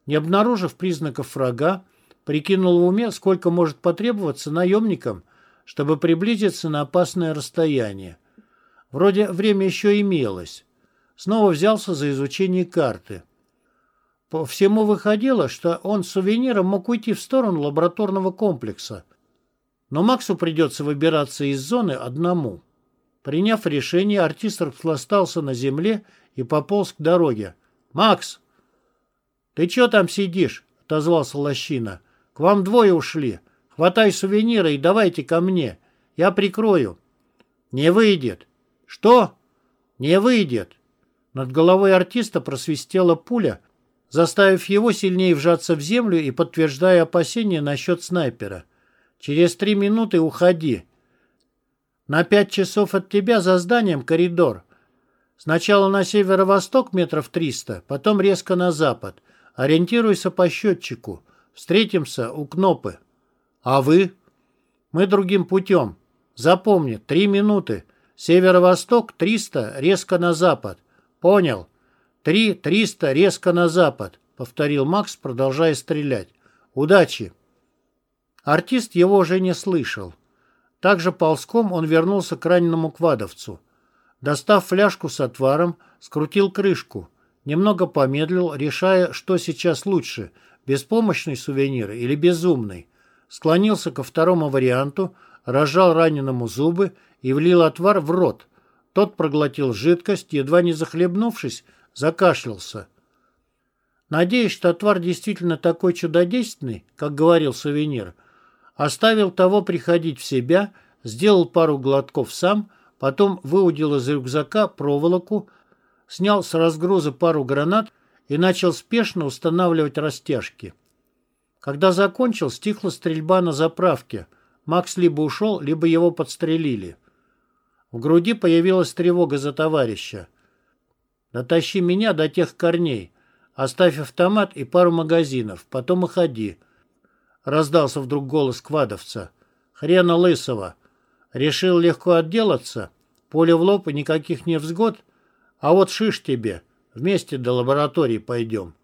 A: Не обнаружив признаков врага, прикинул в уме, сколько может потребоваться наемникам, чтобы приблизиться на опасное расстояние. Вроде время еще имелось. Снова взялся за изучение карты. По всему выходило, что он с сувениром мог уйти в сторону лабораторного комплекса. Но Максу придется выбираться из зоны одному. Приняв решение, артист распластался на земле и пополз к дороге. «Макс!» «Ты чё там сидишь?» — отозвался Лощина. «К вам двое ушли. Хватай сувениры и давайте ко мне. Я прикрою». «Не выйдет». «Что?» «Не выйдет». Над головой артиста просвистела пуля, заставив его сильнее вжаться в землю и подтверждая опасения насчет снайпера. «Через три минуты уходи. На пять часов от тебя за зданием коридор. Сначала на северо-восток метров триста, потом резко на запад. Ориентируйся по счетчику. Встретимся у Кнопы. А вы? Мы другим путем. Запомни, три минуты. Северо-восток, триста, резко на запад. Понял? Три, триста, резко на запад, повторил Макс, продолжая стрелять. Удачи. Артист его уже не слышал. Также ползком он вернулся к раненому квадовцу. Достав фляжку с отваром, скрутил крышку. Немного помедлил, решая, что сейчас лучше – беспомощный сувенир или безумный. Склонился ко второму варианту, разжал раненому зубы и влил отвар в рот. Тот проглотил жидкость, едва не захлебнувшись, закашлялся. Надеюсь, что отвар действительно такой чудодейственный, как говорил сувенир. Оставил того приходить в себя, сделал пару глотков сам – Потом выудил из рюкзака проволоку, снял с разгруза пару гранат и начал спешно устанавливать растяжки. Когда закончил, стихла стрельба на заправке. Макс либо ушел, либо его подстрелили. В груди появилась тревога за товарища. «Дотащи меня до тех корней. Оставь автомат и пару магазинов. Потом уходи». Раздался вдруг голос квадовца. «Хрена лысого. Решил легко отделаться? Поле в лоб и никаких невзгод? А вот шиш тебе. Вместе до лаборатории пойдем.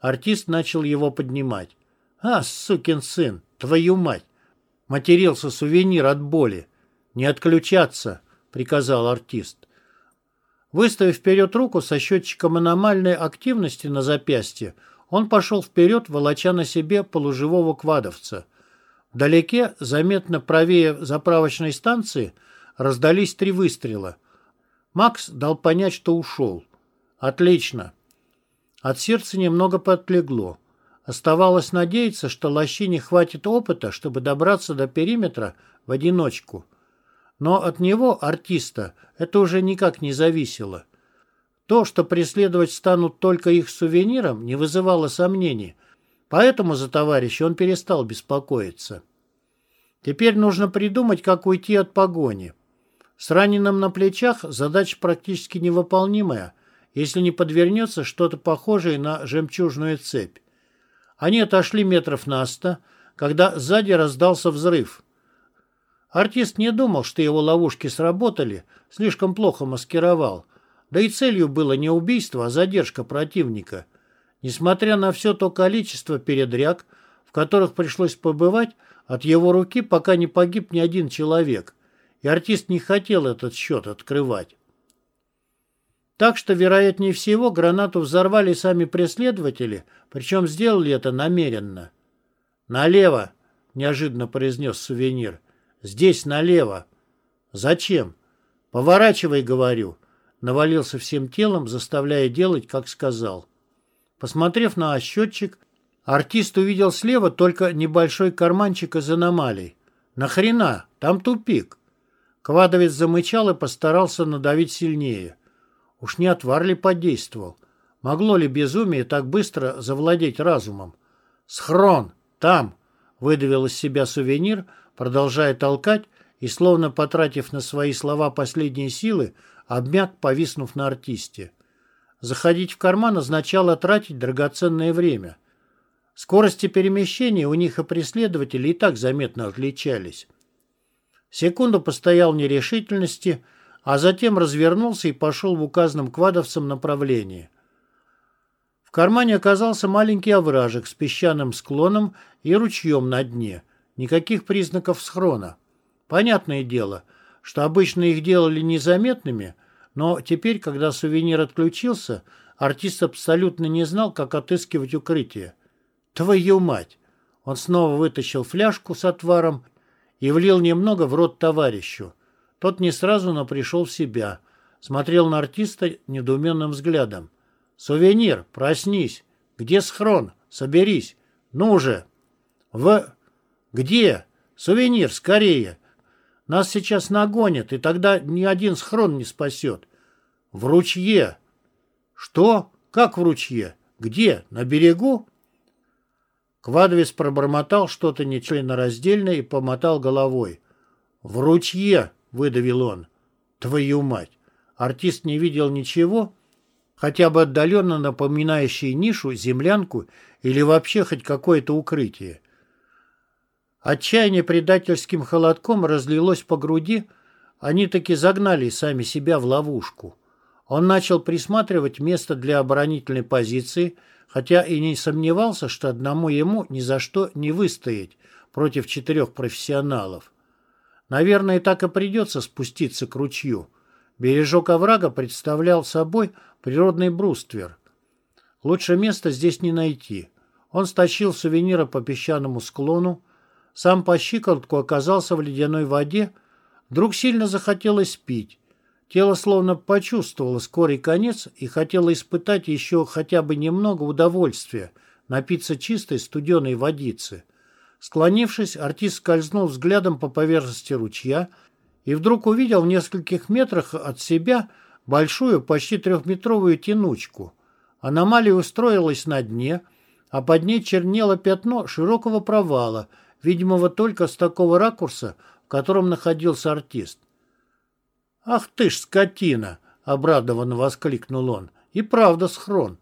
A: Артист начал его поднимать. «А, сукин сын, твою мать!» Матерился сувенир от боли. «Не отключаться!» — приказал артист. Выставив вперед руку со счетчиком аномальной активности на запястье, он пошел вперед, волоча на себе полуживого квадовца. Вдалеке, заметно правее заправочной станции, раздались три выстрела. Макс дал понять, что ушел. Отлично. От сердца немного подлегло. Оставалось надеяться, что лощине хватит опыта, чтобы добраться до периметра в одиночку. Но от него, артиста, это уже никак не зависело. То, что преследовать станут только их сувениром, не вызывало сомнений, Поэтому за товарища он перестал беспокоиться. Теперь нужно придумать, как уйти от погони. С раненым на плечах задача практически невыполнимая, если не подвернется что-то похожее на жемчужную цепь. Они отошли метров на сто, когда сзади раздался взрыв. Артист не думал, что его ловушки сработали, слишком плохо маскировал. Да и целью было не убийство, а задержка противника. Несмотря на все то количество передряг, в которых пришлось побывать, от его руки пока не погиб ни один человек, и артист не хотел этот счет открывать. Так что, вероятнее всего, гранату взорвали сами преследователи, причем сделали это намеренно. «Налево!» — неожиданно произнес сувенир. «Здесь налево!» «Зачем?» «Поворачивай, — говорю!» Навалился всем телом, заставляя делать, как сказал. Посмотрев на счетчик, артист увидел слева только небольшой карманчик из аномалий. «Нахрена? Там тупик!» Квадовец замычал и постарался надавить сильнее. Уж не отвар ли подействовал? Могло ли безумие так быстро завладеть разумом? «Схрон! Там!» — выдавил из себя сувенир, продолжая толкать и, словно потратив на свои слова последние силы, обмяк, повиснув на артисте. Заходить в карман означало тратить драгоценное время. Скорости перемещения у них и преследователей и так заметно отличались. Секунду постоял в нерешительности, а затем развернулся и пошел в указанном квадовцем направлении. В кармане оказался маленький овражек с песчаным склоном и ручьем на дне. Никаких признаков схрона. Понятное дело, что обычно их делали незаметными, но теперь, когда сувенир отключился, артист абсолютно не знал, как отыскивать укрытие. Твою мать! Он снова вытащил фляжку с отваром и влил немного в рот товарищу. Тот не сразу, но пришел в себя. Смотрел на артиста недоуменным взглядом. «Сувенир, проснись! Где схрон? Соберись! Ну же!» «В... где? Сувенир, скорее! Нас сейчас нагонят, и тогда ни один схрон не спасет!» «В ручье!» «Что? Как в ручье? Где? На берегу?» Квадвис пробормотал что-то нечленораздельное и помотал головой. «В ручье!» — выдавил он. «Твою мать!» Артист не видел ничего, хотя бы отдаленно напоминающее нишу, землянку или вообще хоть какое-то укрытие. Отчаяние предательским холодком разлилось по груди, они таки загнали сами себя в ловушку. Он начал присматривать место для оборонительной позиции — хотя и не сомневался, что одному ему ни за что не выстоять против четырех профессионалов. Наверное, так и придется спуститься к ручью. Бережок оврага представлял собой природный бруствер. Лучше места здесь не найти. Он стащил сувенира по песчаному склону, сам по щиколотку оказался в ледяной воде, вдруг сильно захотелось пить. Тело словно почувствовало скорый конец и хотело испытать еще хотя бы немного удовольствия, напиться чистой студеной водицы. Склонившись, артист скользнул взглядом по поверхности ручья и вдруг увидел в нескольких метрах от себя большую, почти трехметровую тянучку. Аномалия устроилась на дне, а под ней чернело пятно широкого провала, видимого только с такого ракурса, в котором находился артист. «Ах ты ж скотина!» — обрадованно воскликнул он. «И правда схрон!»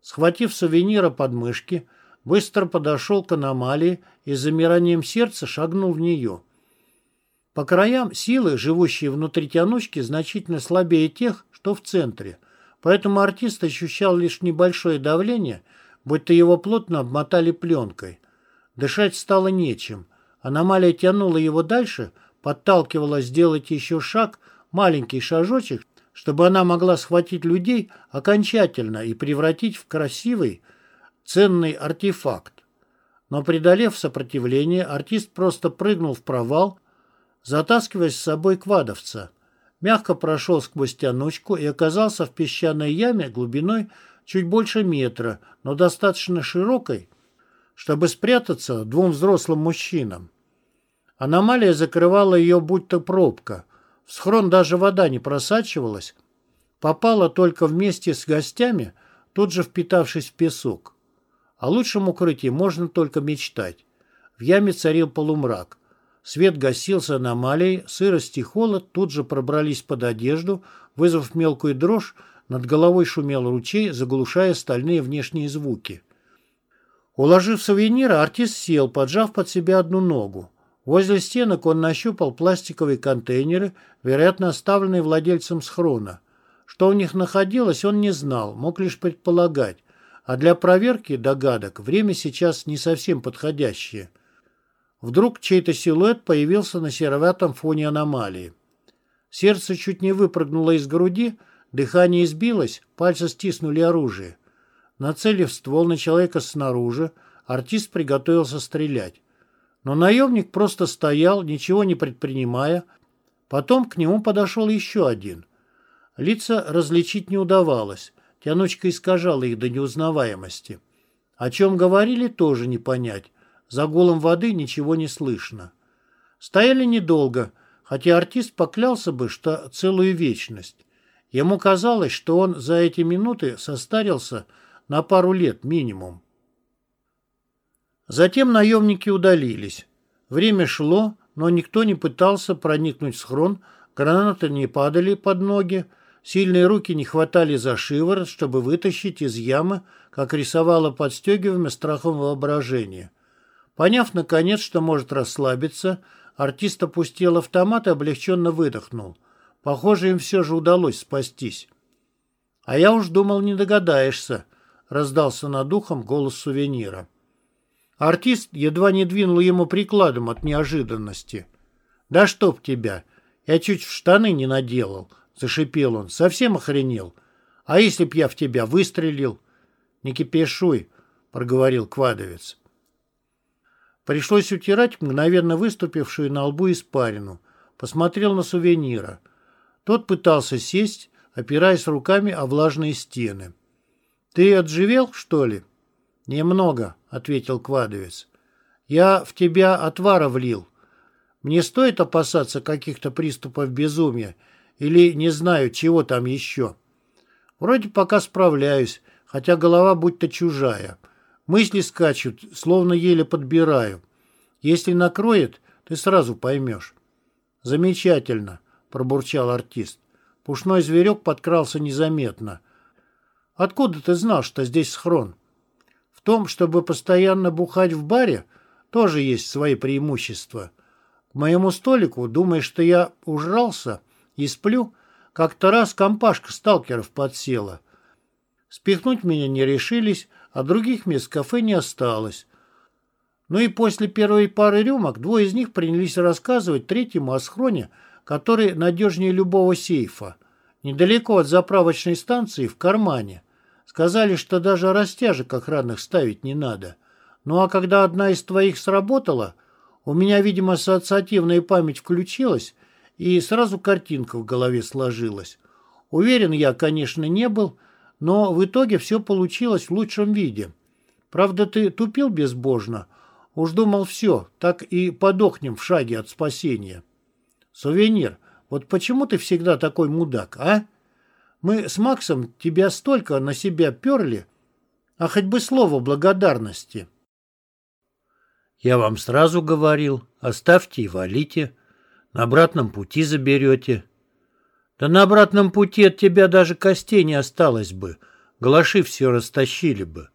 A: Схватив сувенира под мышки, быстро подошел к аномалии и с замиранием сердца шагнул в нее. По краям силы, живущие внутри тянучки, значительно слабее тех, что в центре, поэтому артист ощущал лишь небольшое давление, будто его плотно обмотали пленкой. Дышать стало нечем. Аномалия тянула его дальше, подталкивала сделать еще шаг — маленький шажочек, чтобы она могла схватить людей окончательно и превратить в красивый, ценный артефакт. Но преодолев сопротивление, артист просто прыгнул в провал, затаскивая с собой квадовца. Мягко прошел сквозь тянучку и оказался в песчаной яме глубиной чуть больше метра, но достаточно широкой, чтобы спрятаться двум взрослым мужчинам. Аномалия закрывала ее будто пробка, в схрон даже вода не просачивалась, попала только вместе с гостями, тут же впитавшись в песок. О лучшем укрытии можно только мечтать. В яме царил полумрак. Свет гасился аномалией, сырость и холод тут же пробрались под одежду, вызвав мелкую дрожь, над головой шумел ручей, заглушая стальные внешние звуки. Уложив сувениры, артист сел, поджав под себя одну ногу. Возле стенок он нащупал пластиковые контейнеры, вероятно, оставленные владельцем схрона. Что в них находилось, он не знал, мог лишь предполагать. А для проверки догадок время сейчас не совсем подходящее. Вдруг чей-то силуэт появился на сероватом фоне аномалии. Сердце чуть не выпрыгнуло из груди, дыхание избилось, пальцы стиснули оружие. Нацелив ствол на человека снаружи, артист приготовился стрелять. Но наемник просто стоял, ничего не предпринимая. Потом к нему подошел еще один. Лица различить не удавалось. Тянучка искажала их до неузнаваемости. О чем говорили, тоже не понять. За голом воды ничего не слышно. Стояли недолго, хотя артист поклялся бы, что целую вечность. Ему казалось, что он за эти минуты состарился на пару лет минимум. Затем наемники удалились. Время шло, но никто не пытался проникнуть в схрон, гранаты не падали под ноги, Сильные руки не хватали за шиворот, чтобы вытащить из ямы, как рисовало подстегиваемое страхом воображение. Поняв, наконец, что может расслабиться, артист опустил автомат и облегченно выдохнул. Похоже, им все же удалось спастись. «А я уж думал, не догадаешься», — раздался над ухом голос сувенира. Артист едва не двинул ему прикладом от неожиданности. «Да чтоб тебя! Я чуть в штаны не наделал!» — зашипел он. «Совсем охренел? А если б я в тебя выстрелил?» «Не кипишуй», — проговорил квадовец. Пришлось утирать мгновенно выступившую на лбу испарину. Посмотрел на сувенира. Тот пытался сесть, опираясь руками о влажные стены. «Ты отживел, что ли?» «Немного», — ответил квадовец. «Я в тебя отвара влил. Мне стоит опасаться каких-то приступов безумия или не знаю, чего там еще. Вроде пока справляюсь, хотя голова будто чужая. Мысли скачут, словно еле подбираю. Если накроет, ты сразу поймешь». «Замечательно», — пробурчал артист. Пушной зверек подкрался незаметно. «Откуда ты знал, что здесь схрон?» «В том, чтобы постоянно бухать в баре, тоже есть свои преимущества. К моему столику, думаешь, что я ужрался и сплю? Как-то раз компашка сталкеров подсела. Спихнуть меня не решились, а других мест кафе не осталось. Ну и после первой пары рюмок двое из них принялись рассказывать третьему о схроне, который надежнее любого сейфа. Недалеко от заправочной станции, в кармане. Сказали, что даже растяжек охранных ставить не надо. Ну а когда одна из твоих сработала, у меня, видимо, ассоциативная память включилась, и сразу картинка в голове сложилась. Уверен я, конечно, не был, но в итоге все получилось в лучшем виде. Правда, ты тупил безбожно. Уж думал все, так и подохнем в шаге от спасения. Сувенир, вот почему ты всегда такой мудак, а? Мы с Максом тебя столько на себя перли, а хоть бы слово благодарности. Я вам сразу говорил, оставьте и валите. На обратном пути заберете. Да на обратном пути от тебя даже костей не осталось бы. Галаши все растащили бы.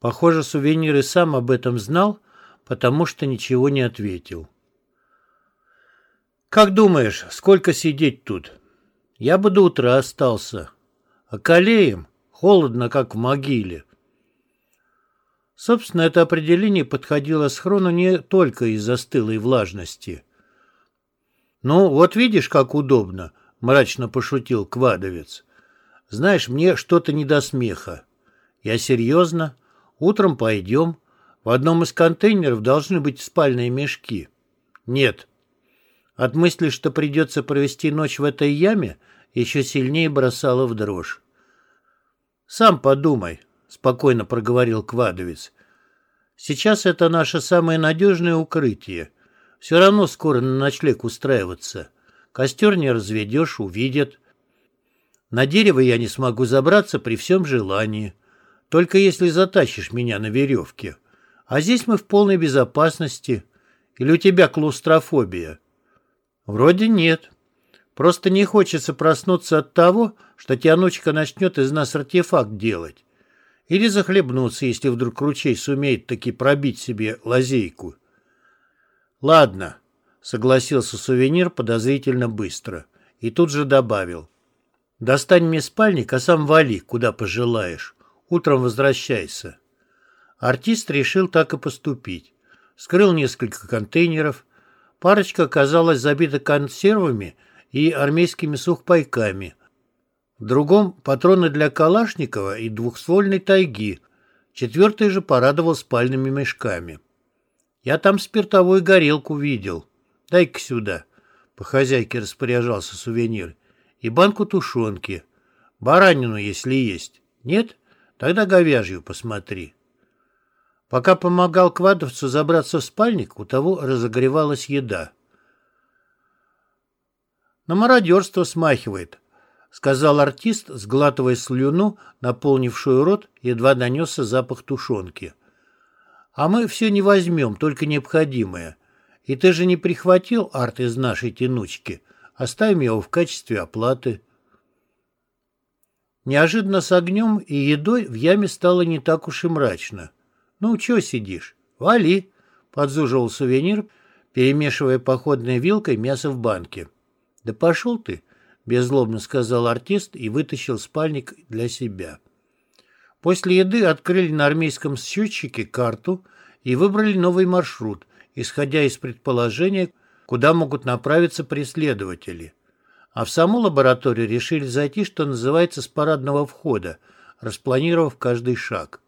A: Похоже, сувенир и сам об этом знал, потому что ничего не ответил. «Как думаешь, сколько сидеть тут?» «Я бы до утра остался. А колеем холодно, как в могиле». Собственно, это определение подходило схрону не только из-за стылой влажности. «Ну, вот видишь, как удобно», — мрачно пошутил Квадовец. «Знаешь, мне что-то не до смеха. Я серьезно. Утром пойдем. В одном из контейнеров должны быть спальные мешки». «Нет, от мысли, что придется провести ночь в этой яме, еще сильнее бросало в дрожь. «Сам подумай», — спокойно проговорил Квадовец. «Сейчас это наше самое надежное укрытие. Все равно скоро на ночлег устраиваться. Костер не разведешь, увидят. На дерево я не смогу забраться при всем желании. Только если затащишь меня на веревке. А здесь мы в полной безопасности. Или у тебя клаустрофобия?» Вроде нет. Просто не хочется проснуться от того, что тянучка начнет из нас артефакт делать. Или захлебнуться, если вдруг ручей сумеет таки пробить себе лазейку. Ладно, согласился сувенир подозрительно быстро. И тут же добавил. Достань мне спальник, а сам вали, куда пожелаешь. Утром возвращайся. Артист решил так и поступить. Скрыл несколько контейнеров, Парочка оказалась забита консервами и армейскими сухпайками. В другом — патроны для Калашникова и двухствольной тайги. Четвертый же порадовал спальными мешками. «Я там спиртовую горелку видел. Дай-ка сюда». По хозяйке распоряжался сувенир. «И банку тушенки. Баранину, если есть. Нет? Тогда говяжью посмотри». Пока помогал квадовцу забраться в спальник, у того разогревалась еда. «На мародерство смахивает», — сказал артист, сглатывая слюну, наполнившую рот, едва донесся запах тушенки. «А мы все не возьмем, только необходимое. И ты же не прихватил арт из нашей тянучки. Оставим его в качестве оплаты». Неожиданно с огнем и едой в яме стало не так уж и мрачно. «Ну, чё сидишь? Вали!» — подзуживал сувенир, перемешивая походной вилкой мясо в банке. «Да пошел ты!» — беззлобно сказал артист и вытащил спальник для себя. После еды открыли на армейском счетчике карту и выбрали новый маршрут, исходя из предположения, куда могут направиться преследователи. А в саму лабораторию решили зайти, что называется, с парадного входа, распланировав каждый шаг.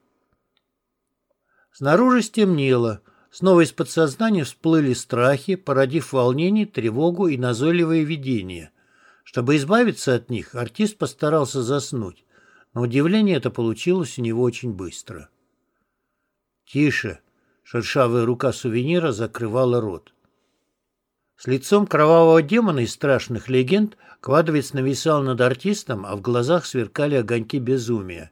A: Снаружи стемнело. Снова из подсознания всплыли страхи, породив волнение, тревогу и назойливые видения. Чтобы избавиться от них, артист постарался заснуть. На удивление это получилось у него очень быстро. «Тише!» — шершавая рука сувенира закрывала рот. С лицом кровавого демона из страшных легенд Квадовец нависал над артистом, а в глазах сверкали огоньки безумия.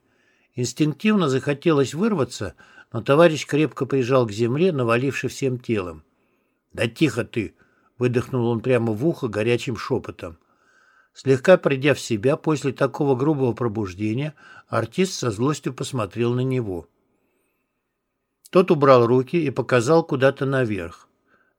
A: Инстинктивно захотелось вырваться, но товарищ крепко прижал к земле, наваливший всем телом. «Да тихо ты!» — выдохнул он прямо в ухо горячим шепотом. Слегка придя в себя после такого грубого пробуждения, артист со злостью посмотрел на него. Тот убрал руки и показал куда-то наверх.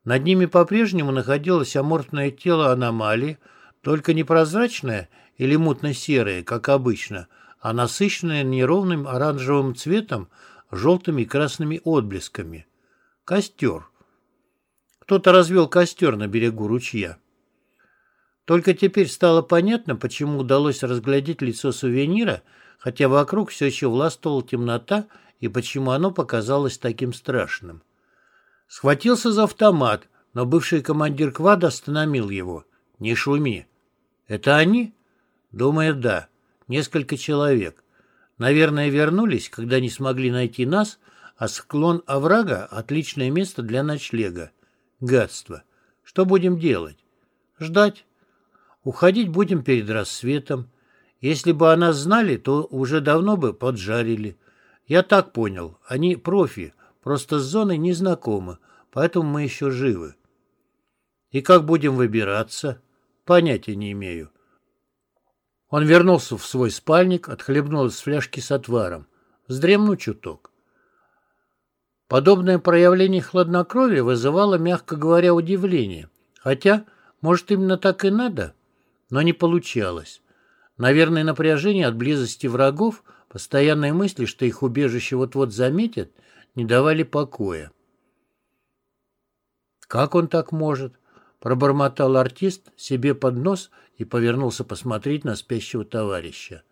A: Над ними по-прежнему находилось аморфное тело аномалии, только не прозрачное или мутно-серое, как обычно, а насыщенное неровным оранжевым цветом, желтыми и красными отблесками. Костер. Кто-то развел костер на берегу ручья. Только теперь стало понятно, почему удалось разглядеть лицо сувенира, хотя вокруг все еще властвовала темнота, и почему оно показалось таким страшным. Схватился за автомат, но бывший командир квада остановил его. «Не шуми». «Это они?» «Думаю, да. Несколько человек. Наверное, вернулись, когда не смогли найти нас, а склон оврага — отличное место для ночлега. Гадство. Что будем делать? Ждать. Уходить будем перед рассветом. Если бы о знали, то уже давно бы поджарили. Я так понял, они профи, просто с зоной не знакомы, поэтому мы еще живы. И как будем выбираться? Понятия не имею. Он вернулся в свой спальник, отхлебнул из фляжки с отваром. Вздремну чуток. Подобное проявление хладнокровия вызывало, мягко говоря, удивление. Хотя, может, именно так и надо? Но не получалось. Наверное, напряжение от близости врагов, постоянные мысли, что их убежище вот-вот заметят, не давали покоя. «Как он так может?» — пробормотал артист себе под нос и повернулся посмотреть на спящего товарища.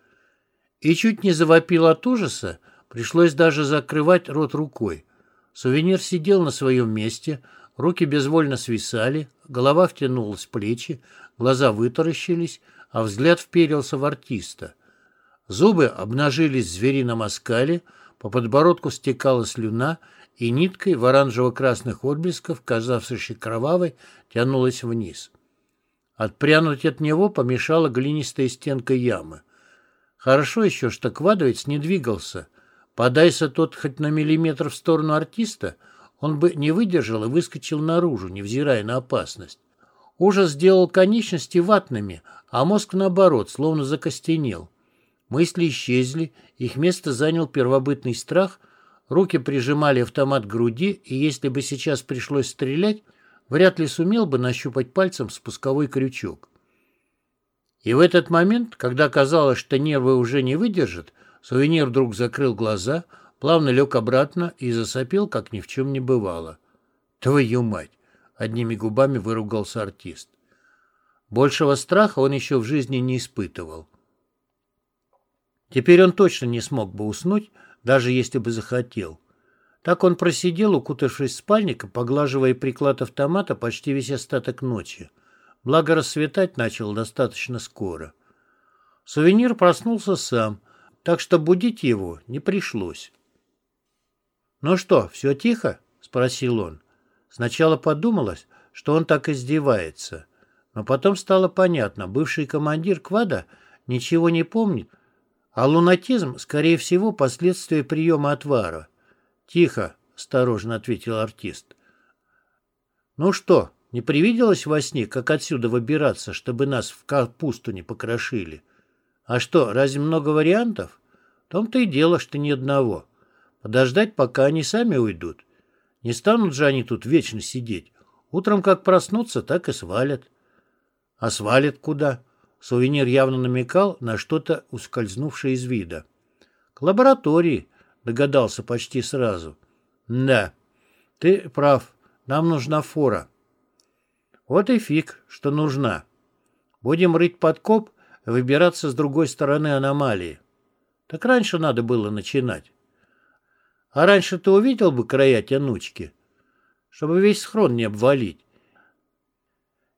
A: И чуть не завопил от ужаса, пришлось даже закрывать рот рукой. Сувенир сидел на своем месте, руки безвольно свисали, голова втянулась в плечи, глаза вытаращились, а взгляд вперился в артиста. Зубы обнажились в зверином оскале, по подбородку стекала слюна, и ниткой в оранжево-красных отблесков, казавшейся кровавой, тянулась вниз. Отпрянуть от него помешала глинистая стенка ямы. Хорошо еще, что квадовец не двигался. Подайся тот хоть на миллиметр в сторону артиста, он бы не выдержал и выскочил наружу, невзирая на опасность. Ужас сделал конечности ватными, а мозг, наоборот, словно закостенел. Мысли исчезли, их место занял первобытный страх, руки прижимали автомат к груди, и если бы сейчас пришлось стрелять, вряд ли сумел бы нащупать пальцем спусковой крючок. И в этот момент, когда казалось, что нервы уже не выдержат, сувенир вдруг закрыл глаза, плавно лег обратно и засопел, как ни в чем не бывало. Твою мать! Одними губами выругался артист. Большего страха он еще в жизни не испытывал. Теперь он точно не смог бы уснуть, даже если бы захотел. Так он просидел, укутавшись в спальник поглаживая приклад автомата почти весь остаток ночи. Благо рассветать начал достаточно скоро. Сувенир проснулся сам, так что будить его не пришлось. «Ну что, все тихо?» — спросил он. Сначала подумалось, что он так издевается. Но потом стало понятно, бывший командир квада ничего не помнит, а лунатизм, скорее всего, последствия приема отвара. «Тихо», — осторожно ответил артист. «Ну что, не привиделось во сне, как отсюда выбираться, чтобы нас в капусту не покрошили?» А что, разве много вариантов? В том-то и дело, что ни одного. Подождать, пока они сами уйдут. Не станут же они тут вечно сидеть. Утром как проснутся, так и свалят. А свалят куда? Сувенир явно намекал на что-то ускользнувшее из вида. К лаборатории, догадался почти сразу. Да, ты прав, нам нужна фора. Вот и фиг, что нужна. Будем рыть подкоп выбираться с другой стороны аномалии. Так раньше надо было начинать. А раньше ты увидел бы края тянучки, чтобы весь схрон не обвалить.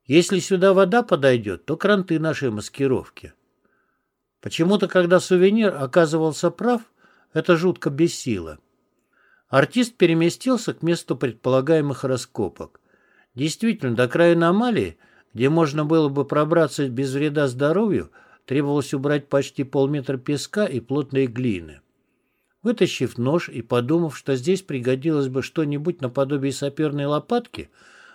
A: Если сюда вода подойдет, то кранты нашей маскировки. Почему-то, когда сувенир оказывался прав, это жутко бесило. Артист переместился к месту предполагаемых раскопок. Действительно, до края аномалии, где можно было бы пробраться без вреда здоровью, требовалось убрать почти полметра песка и плотной глины. Вытащив нож и подумав, что здесь пригодилось бы что-нибудь наподобие саперной лопатки,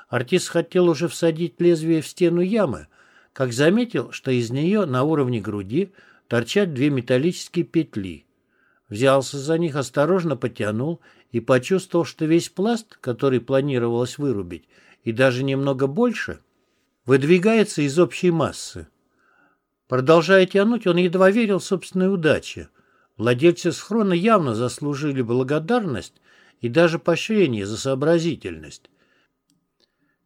A: артист хотел уже всадить лезвие в стену ямы, как заметил, что из нее на уровне груди торчат две металлические петли. Взялся за них, осторожно потянул и почувствовал, что весь пласт, который планировалось вырубить, и даже немного больше, выдвигается из общей массы. Продолжая тянуть, он едва верил собственной удаче. Владельцы схрона явно заслужили благодарность и даже поощрение за сообразительность.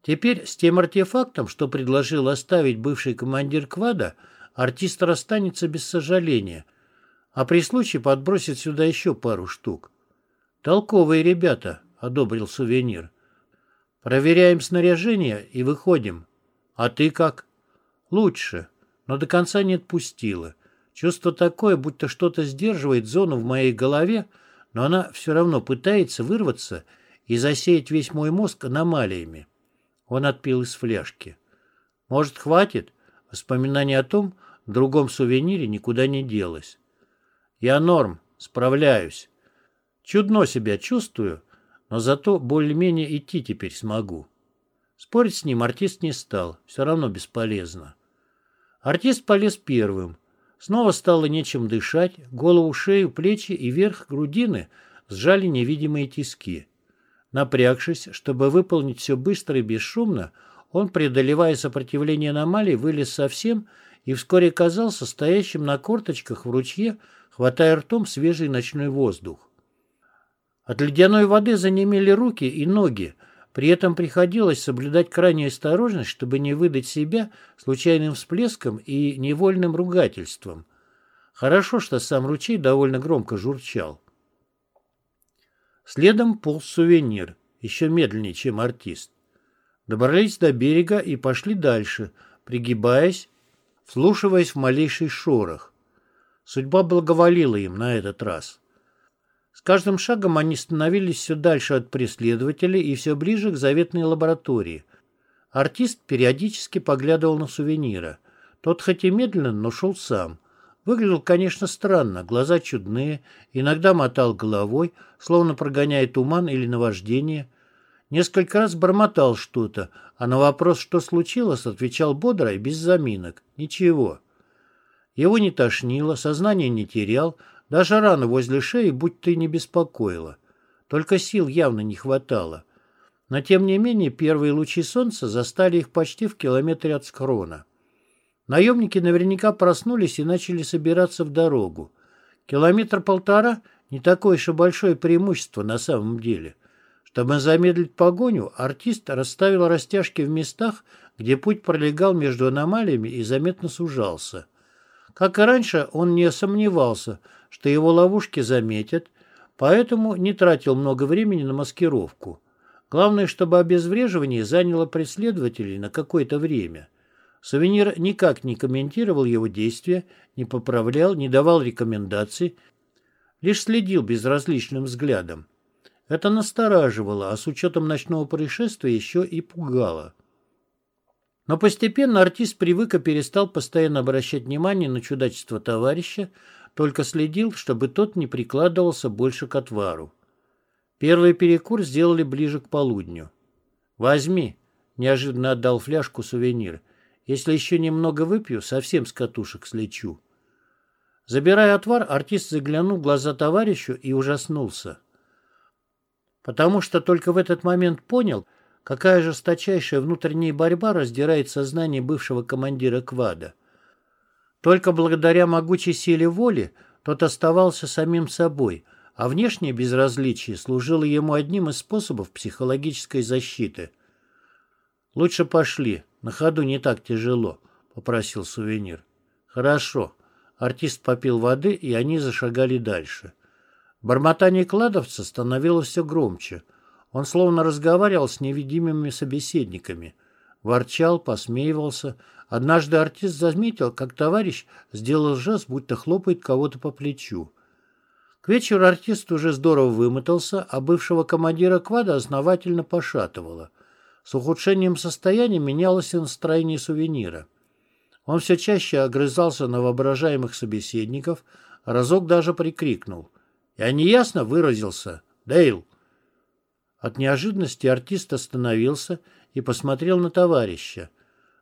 A: Теперь с тем артефактом, что предложил оставить бывший командир квада, артист расстанется без сожаления, а при случае подбросит сюда еще пару штук. «Толковые ребята», — одобрил сувенир. «Проверяем снаряжение и выходим. А ты как?» «Лучше, но до конца не отпустила. Чувство такое, будто что-то сдерживает зону в моей голове, но она все равно пытается вырваться и засеять весь мой мозг аномалиями. Он отпил из фляжки. Может, хватит? Воспоминание о том другом сувенире никуда не делось. Я норм, справляюсь. Чудно себя чувствую, но зато более-менее идти теперь смогу. Спорить с ним артист не стал, все равно бесполезно. Артист полез первым, Снова стало нечем дышать, голову, шею, плечи и верх грудины сжали невидимые тиски. Напрягшись, чтобы выполнить все быстро и бесшумно, он, преодолевая сопротивление аномалии, вылез совсем и вскоре оказался стоящим на корточках в ручье, хватая ртом свежий ночной воздух. От ледяной воды занемели руки и ноги, при этом приходилось соблюдать крайнюю осторожность, чтобы не выдать себя случайным всплеском и невольным ругательством. Хорошо, что сам ручей довольно громко журчал. Следом полз сувенир, еще медленнее, чем артист. Добрались до берега и пошли дальше, пригибаясь, вслушиваясь в малейший шорох. Судьба благоволила им на этот раз. С каждым шагом они становились все дальше от преследователей и все ближе к заветной лаборатории. Артист периодически поглядывал на сувенира. Тот хоть и медленно, но шел сам. Выглядел, конечно, странно, глаза чудные, иногда мотал головой, словно прогоняя туман или наваждение. Несколько раз бормотал что-то, а на вопрос, что случилось, отвечал бодро и без заминок. Ничего. Его не тошнило, сознание не терял, даже рана возле шеи будто и не беспокоила. Только сил явно не хватало. Но тем не менее первые лучи солнца застали их почти в километре от схрона. Наемники наверняка проснулись и начали собираться в дорогу. Километр-полтора — не такое и большое преимущество на самом деле. Чтобы замедлить погоню, артист расставил растяжки в местах, где путь пролегал между аномалиями и заметно сужался. Как и раньше, он не сомневался — что его ловушки заметят, поэтому не тратил много времени на маскировку. Главное, чтобы обезвреживание заняло преследователей на какое-то время. Сувенир никак не комментировал его действия, не поправлял, не давал рекомендаций, лишь следил безразличным взглядом. Это настораживало, а с учетом ночного происшествия еще и пугало. Но постепенно артист привык и перестал постоянно обращать внимание на чудачество товарища, только следил, чтобы тот не прикладывался больше к отвару. Первый перекур сделали ближе к полудню. «Возьми», — неожиданно отдал фляжку сувенир. «Если еще немного выпью, совсем с катушек слечу». Забирая отвар, артист заглянул в глаза товарищу и ужаснулся. Потому что только в этот момент понял, какая жесточайшая внутренняя борьба раздирает сознание бывшего командира квада. Только благодаря могучей силе воли тот оставался самим собой, а внешнее безразличие служило ему одним из способов психологической защиты. «Лучше пошли, на ходу не так тяжело», — попросил сувенир. «Хорошо». Артист попил воды, и они зашагали дальше. Бормотание кладовца становилось все громче. Он словно разговаривал с невидимыми собеседниками. Ворчал, посмеивался. Однажды артист заметил, как товарищ сделал жест, будто хлопает кого-то по плечу. К вечеру артист уже здорово вымотался, а бывшего командира квада основательно пошатывало. С ухудшением состояния менялось и настроение сувенира. Он все чаще огрызался на воображаемых собеседников, разок даже прикрикнул. «Я неясно выразился. Дейл!» От неожиданности артист остановился и посмотрел на товарища.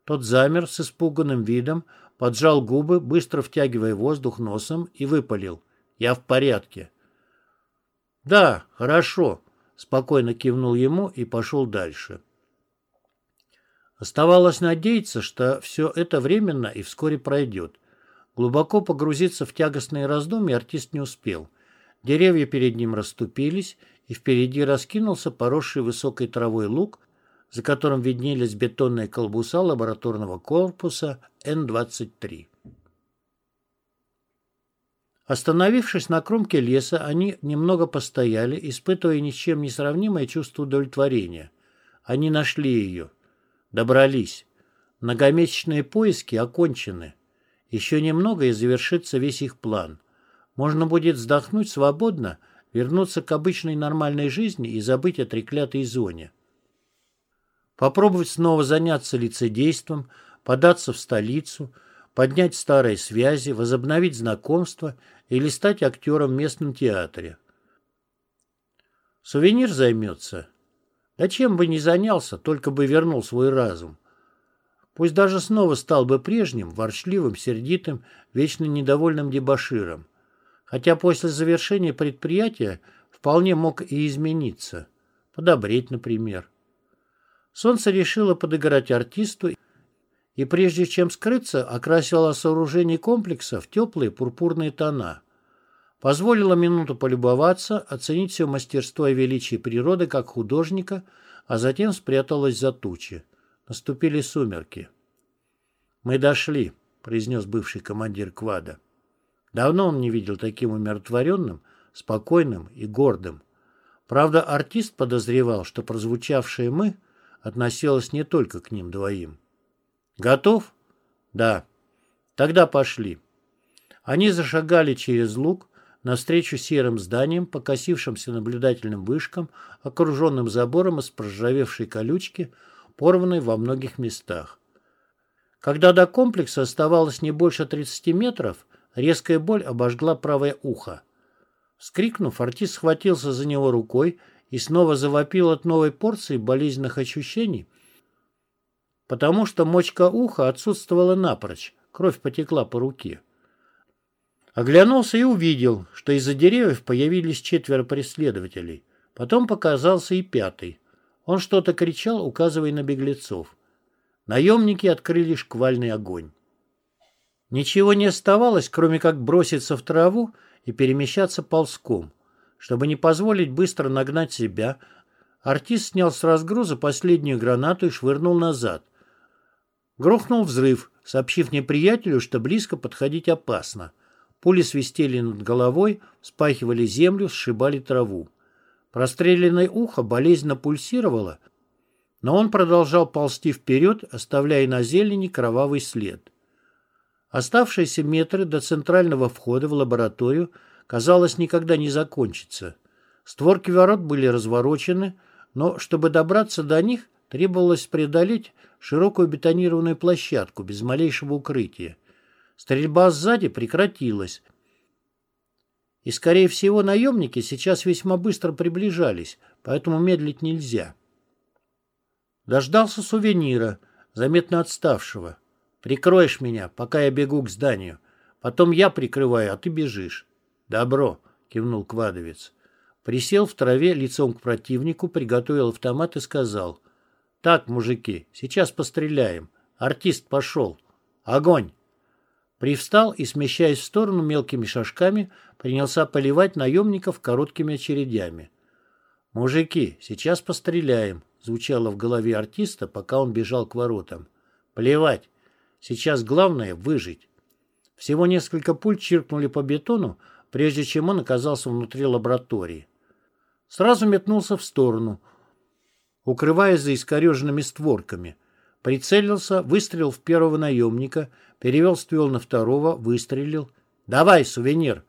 A: Тот замер с испуганным видом, поджал губы, быстро втягивая воздух носом, и выпалил. «Я в порядке». «Да, хорошо», — спокойно кивнул ему и пошел дальше. Оставалось надеяться, что все это временно и вскоре пройдет. Глубоко погрузиться в тягостные раздумья артист не успел. Деревья перед ним расступились, и впереди раскинулся поросший высокой травой луг, за которым виднелись бетонные колбуса лабораторного корпуса Н-23. Остановившись на кромке леса, они немного постояли, испытывая ни с чем не сравнимое чувство удовлетворения. Они нашли ее. Добрались. Многомесячные поиски окончены. Еще немного и завершится весь их план. Можно будет вздохнуть свободно, вернуться к обычной нормальной жизни и забыть о треклятой зоне. Попробовать снова заняться лицедейством, податься в столицу, поднять старые связи, возобновить знакомства или стать актером в местном театре. Сувенир займется да чем бы ни занялся, только бы вернул свой разум. Пусть даже снова стал бы прежним, ворчливым, сердитым, вечно недовольным дебоширом. Хотя после завершения предприятия вполне мог и измениться. Подобреть, например. Солнце решило подыграть артисту и прежде чем скрыться, окрасило сооружение комплекса в теплые пурпурные тона. Позволила минуту полюбоваться, оценить все мастерство и величие природы как художника, а затем спряталась за тучи. Наступили сумерки. «Мы дошли», — произнес бывший командир квада. Давно он не видел таким умиротворенным, спокойным и гордым. Правда, артист подозревал, что прозвучавшее «мы» относилось не только к ним двоим. «Готов?» «Да». «Тогда пошли». Они зашагали через луг, навстречу серым зданиям, покосившимся наблюдательным вышкам, окруженным забором из проржавевшей колючки, порванной во многих местах. Когда до комплекса оставалось не больше 30 метров, резкая боль обожгла правое ухо. Вскрикнув, артист схватился за него рукой и снова завопил от новой порции болезненных ощущений, потому что мочка уха отсутствовала напрочь, кровь потекла по руке. Оглянулся и увидел, что из-за деревьев появились четверо преследователей. Потом показался и пятый. Он что-то кричал, указывая на беглецов. Наемники открыли шквальный огонь. Ничего не оставалось, кроме как броситься в траву и перемещаться ползком. Чтобы не позволить быстро нагнать себя, артист снял с разгруза последнюю гранату и швырнул назад. Грохнул взрыв, сообщив неприятелю, что близко подходить опасно. Пули свистели над головой, спахивали землю, сшибали траву. Простреленное ухо болезненно пульсировало, но он продолжал ползти вперед, оставляя на зелени кровавый след. Оставшиеся метры до центрального входа в лабораторию, казалось, никогда не закончатся. Створки ворот были разворочены, но чтобы добраться до них, требовалось преодолеть широкую бетонированную площадку без малейшего укрытия. Стрельба сзади прекратилась. И, скорее всего, наемники сейчас весьма быстро приближались, поэтому медлить нельзя. Дождался сувенира, заметно отставшего. «Прикроешь меня, пока я бегу к зданию», Потом я прикрываю, а ты бежишь. Добро, кивнул квадовец. Присел в траве лицом к противнику, приготовил автомат и сказал. Так, мужики, сейчас постреляем. Артист пошел. Огонь! Привстал и, смещаясь в сторону мелкими шажками, принялся поливать наемников короткими очередями. «Мужики, сейчас постреляем», — звучало в голове артиста, пока он бежал к воротам. «Плевать. Сейчас главное — выжить». Всего несколько пуль чиркнули по бетону, прежде чем он оказался внутри лаборатории. Сразу метнулся в сторону, укрываясь за искореженными створками. Прицелился, выстрелил в первого наемника, перевел ствол на второго, выстрелил. «Давай, сувенир!»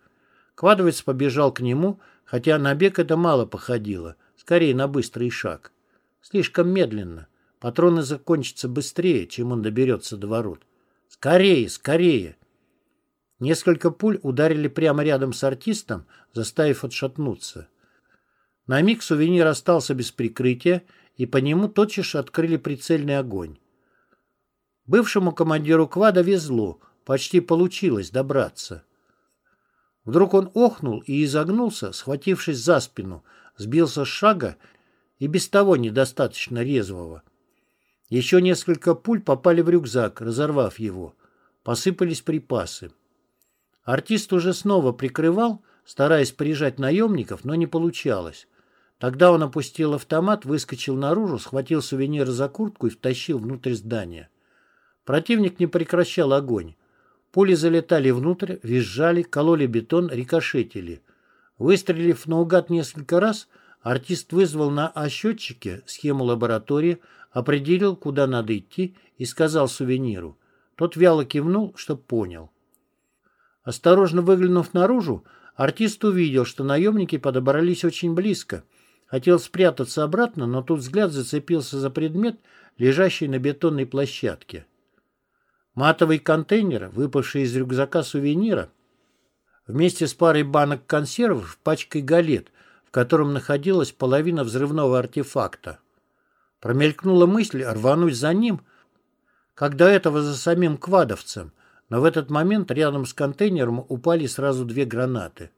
A: Квадовец побежал к нему, хотя на бег это мало походило, скорее на быстрый шаг. Слишком медленно. Патроны закончатся быстрее, чем он доберется до ворот. «Скорее, скорее!» Несколько пуль ударили прямо рядом с артистом, заставив отшатнуться. На миг сувенир остался без прикрытия, и по нему тотчас открыли прицельный огонь. Бывшему командиру квада везло, почти получилось добраться. Вдруг он охнул и изогнулся, схватившись за спину, сбился с шага и без того недостаточно резвого. Еще несколько пуль попали в рюкзак, разорвав его. Посыпались припасы. Артист уже снова прикрывал, стараясь прижать наемников, но не получалось. Тогда он опустил автомат, выскочил наружу, схватил сувенир за куртку и втащил внутрь здания. Противник не прекращал огонь. Пули залетали внутрь, визжали, кололи бетон, рикошетили. Выстрелив наугад несколько раз, артист вызвал на А-счетчике схему лаборатории, определил, куда надо идти, и сказал сувениру. Тот вяло кивнул, чтоб понял. Осторожно выглянув наружу, артист увидел, что наемники подобрались очень близко. Хотел спрятаться обратно, но тут взгляд зацепился за предмет, лежащий на бетонной площадке. Матовый контейнер, выпавший из рюкзака сувенира, вместе с парой банок консервов, пачкой галет, в котором находилась половина взрывного артефакта. Промелькнула мысль рвануть за ним, как до этого за самим квадовцем, но в этот момент рядом с контейнером упали сразу две гранаты.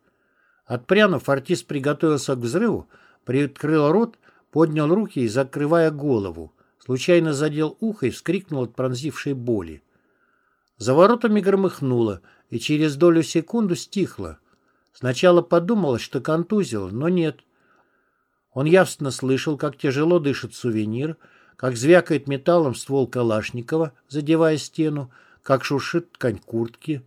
A: Отпрянув, артист приготовился к взрыву, приоткрыл рот, поднял руки и, закрывая голову, случайно задел ухо и вскрикнул от пронзившей боли. За воротами громыхнуло, и через долю секунду стихло. Сначала подумалось, что контузил, но нет. Он явственно слышал, как тяжело дышит сувенир, как звякает металлом ствол Калашникова, задевая стену, как шуршит ткань куртки.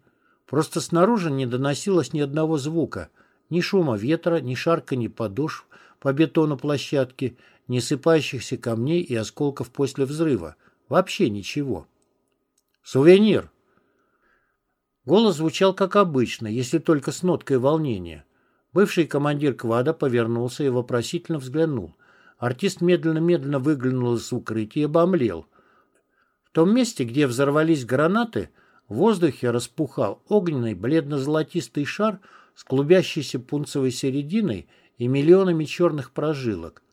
A: Просто снаружи не доносилось ни одного звука, ни шума ветра, ни шарканья подошв по бетону площадки, ни сыпающихся камней и осколков после взрыва. Вообще ничего. «Сувенир!» Голос звучал как обычно, если только с ноткой волнения. Бывший командир квада повернулся и вопросительно взглянул. Артист медленно-медленно выглянул из укрытия и обомлел. В том месте, где взорвались гранаты, в воздухе распухал огненный бледно-золотистый шар с клубящейся пунцевой серединой и миллионами черных прожилок.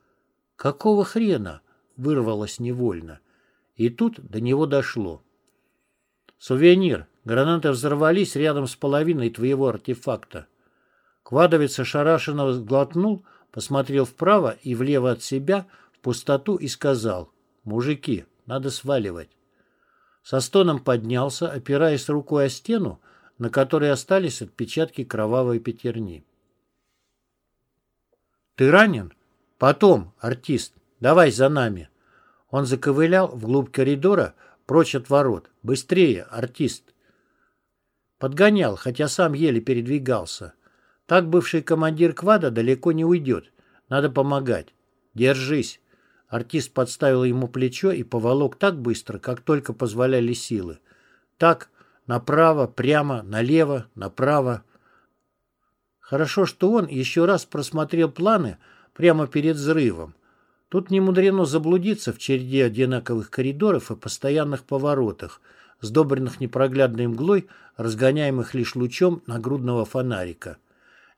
A: «Какого хрена?» — вырвалось невольно. И тут до него дошло. «Сувенир», Гранаты взорвались рядом с половиной твоего артефакта. Квадовец ошарашенно глотнул, посмотрел вправо и влево от себя, в пустоту и сказал «Мужики, надо сваливать». Со стоном поднялся, опираясь рукой о стену, на которой остались отпечатки кровавой пятерни. «Ты ранен? Потом, артист, давай за нами». Он заковылял вглубь коридора, прочь от ворот. «Быстрее, артист!» Подгонял, хотя сам еле передвигался. Так бывший командир квада далеко не уйдет. Надо помогать. Держись. Артист подставил ему плечо и поволок так быстро, как только позволяли силы. Так, направо, прямо, налево, направо. Хорошо, что он еще раз просмотрел планы прямо перед взрывом. Тут не мудрено заблудиться в череде одинаковых коридоров и постоянных поворотах – сдобренных непроглядной мглой, разгоняемых лишь лучом нагрудного фонарика.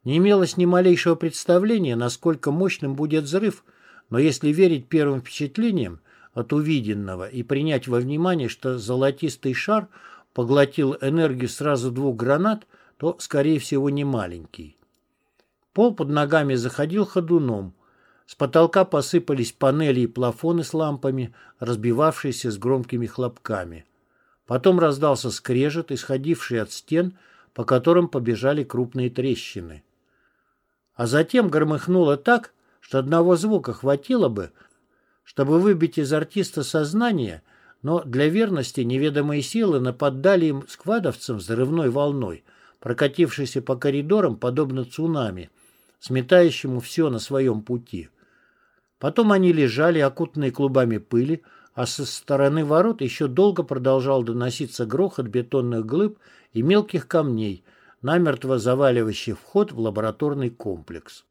A: Не имелось ни малейшего представления, насколько мощным будет взрыв, но если верить первым впечатлениям от увиденного и принять во внимание, что золотистый шар поглотил энергию сразу двух гранат, то, скорее всего, не маленький. Пол под ногами заходил ходуном. С потолка посыпались панели и плафоны с лампами, разбивавшиеся с громкими хлопками. Потом раздался скрежет, исходивший от стен, по которым побежали крупные трещины. А затем громыхнуло так, что одного звука хватило бы, чтобы выбить из артиста сознание, но для верности неведомые силы нападали им сквадовцам взрывной волной, прокатившейся по коридорам, подобно цунами, сметающему все на своем пути. Потом они лежали, окутанные клубами пыли, а со стороны ворот еще долго продолжал доноситься грохот бетонных глыб и мелких камней, намертво заваливающих вход в лабораторный комплекс.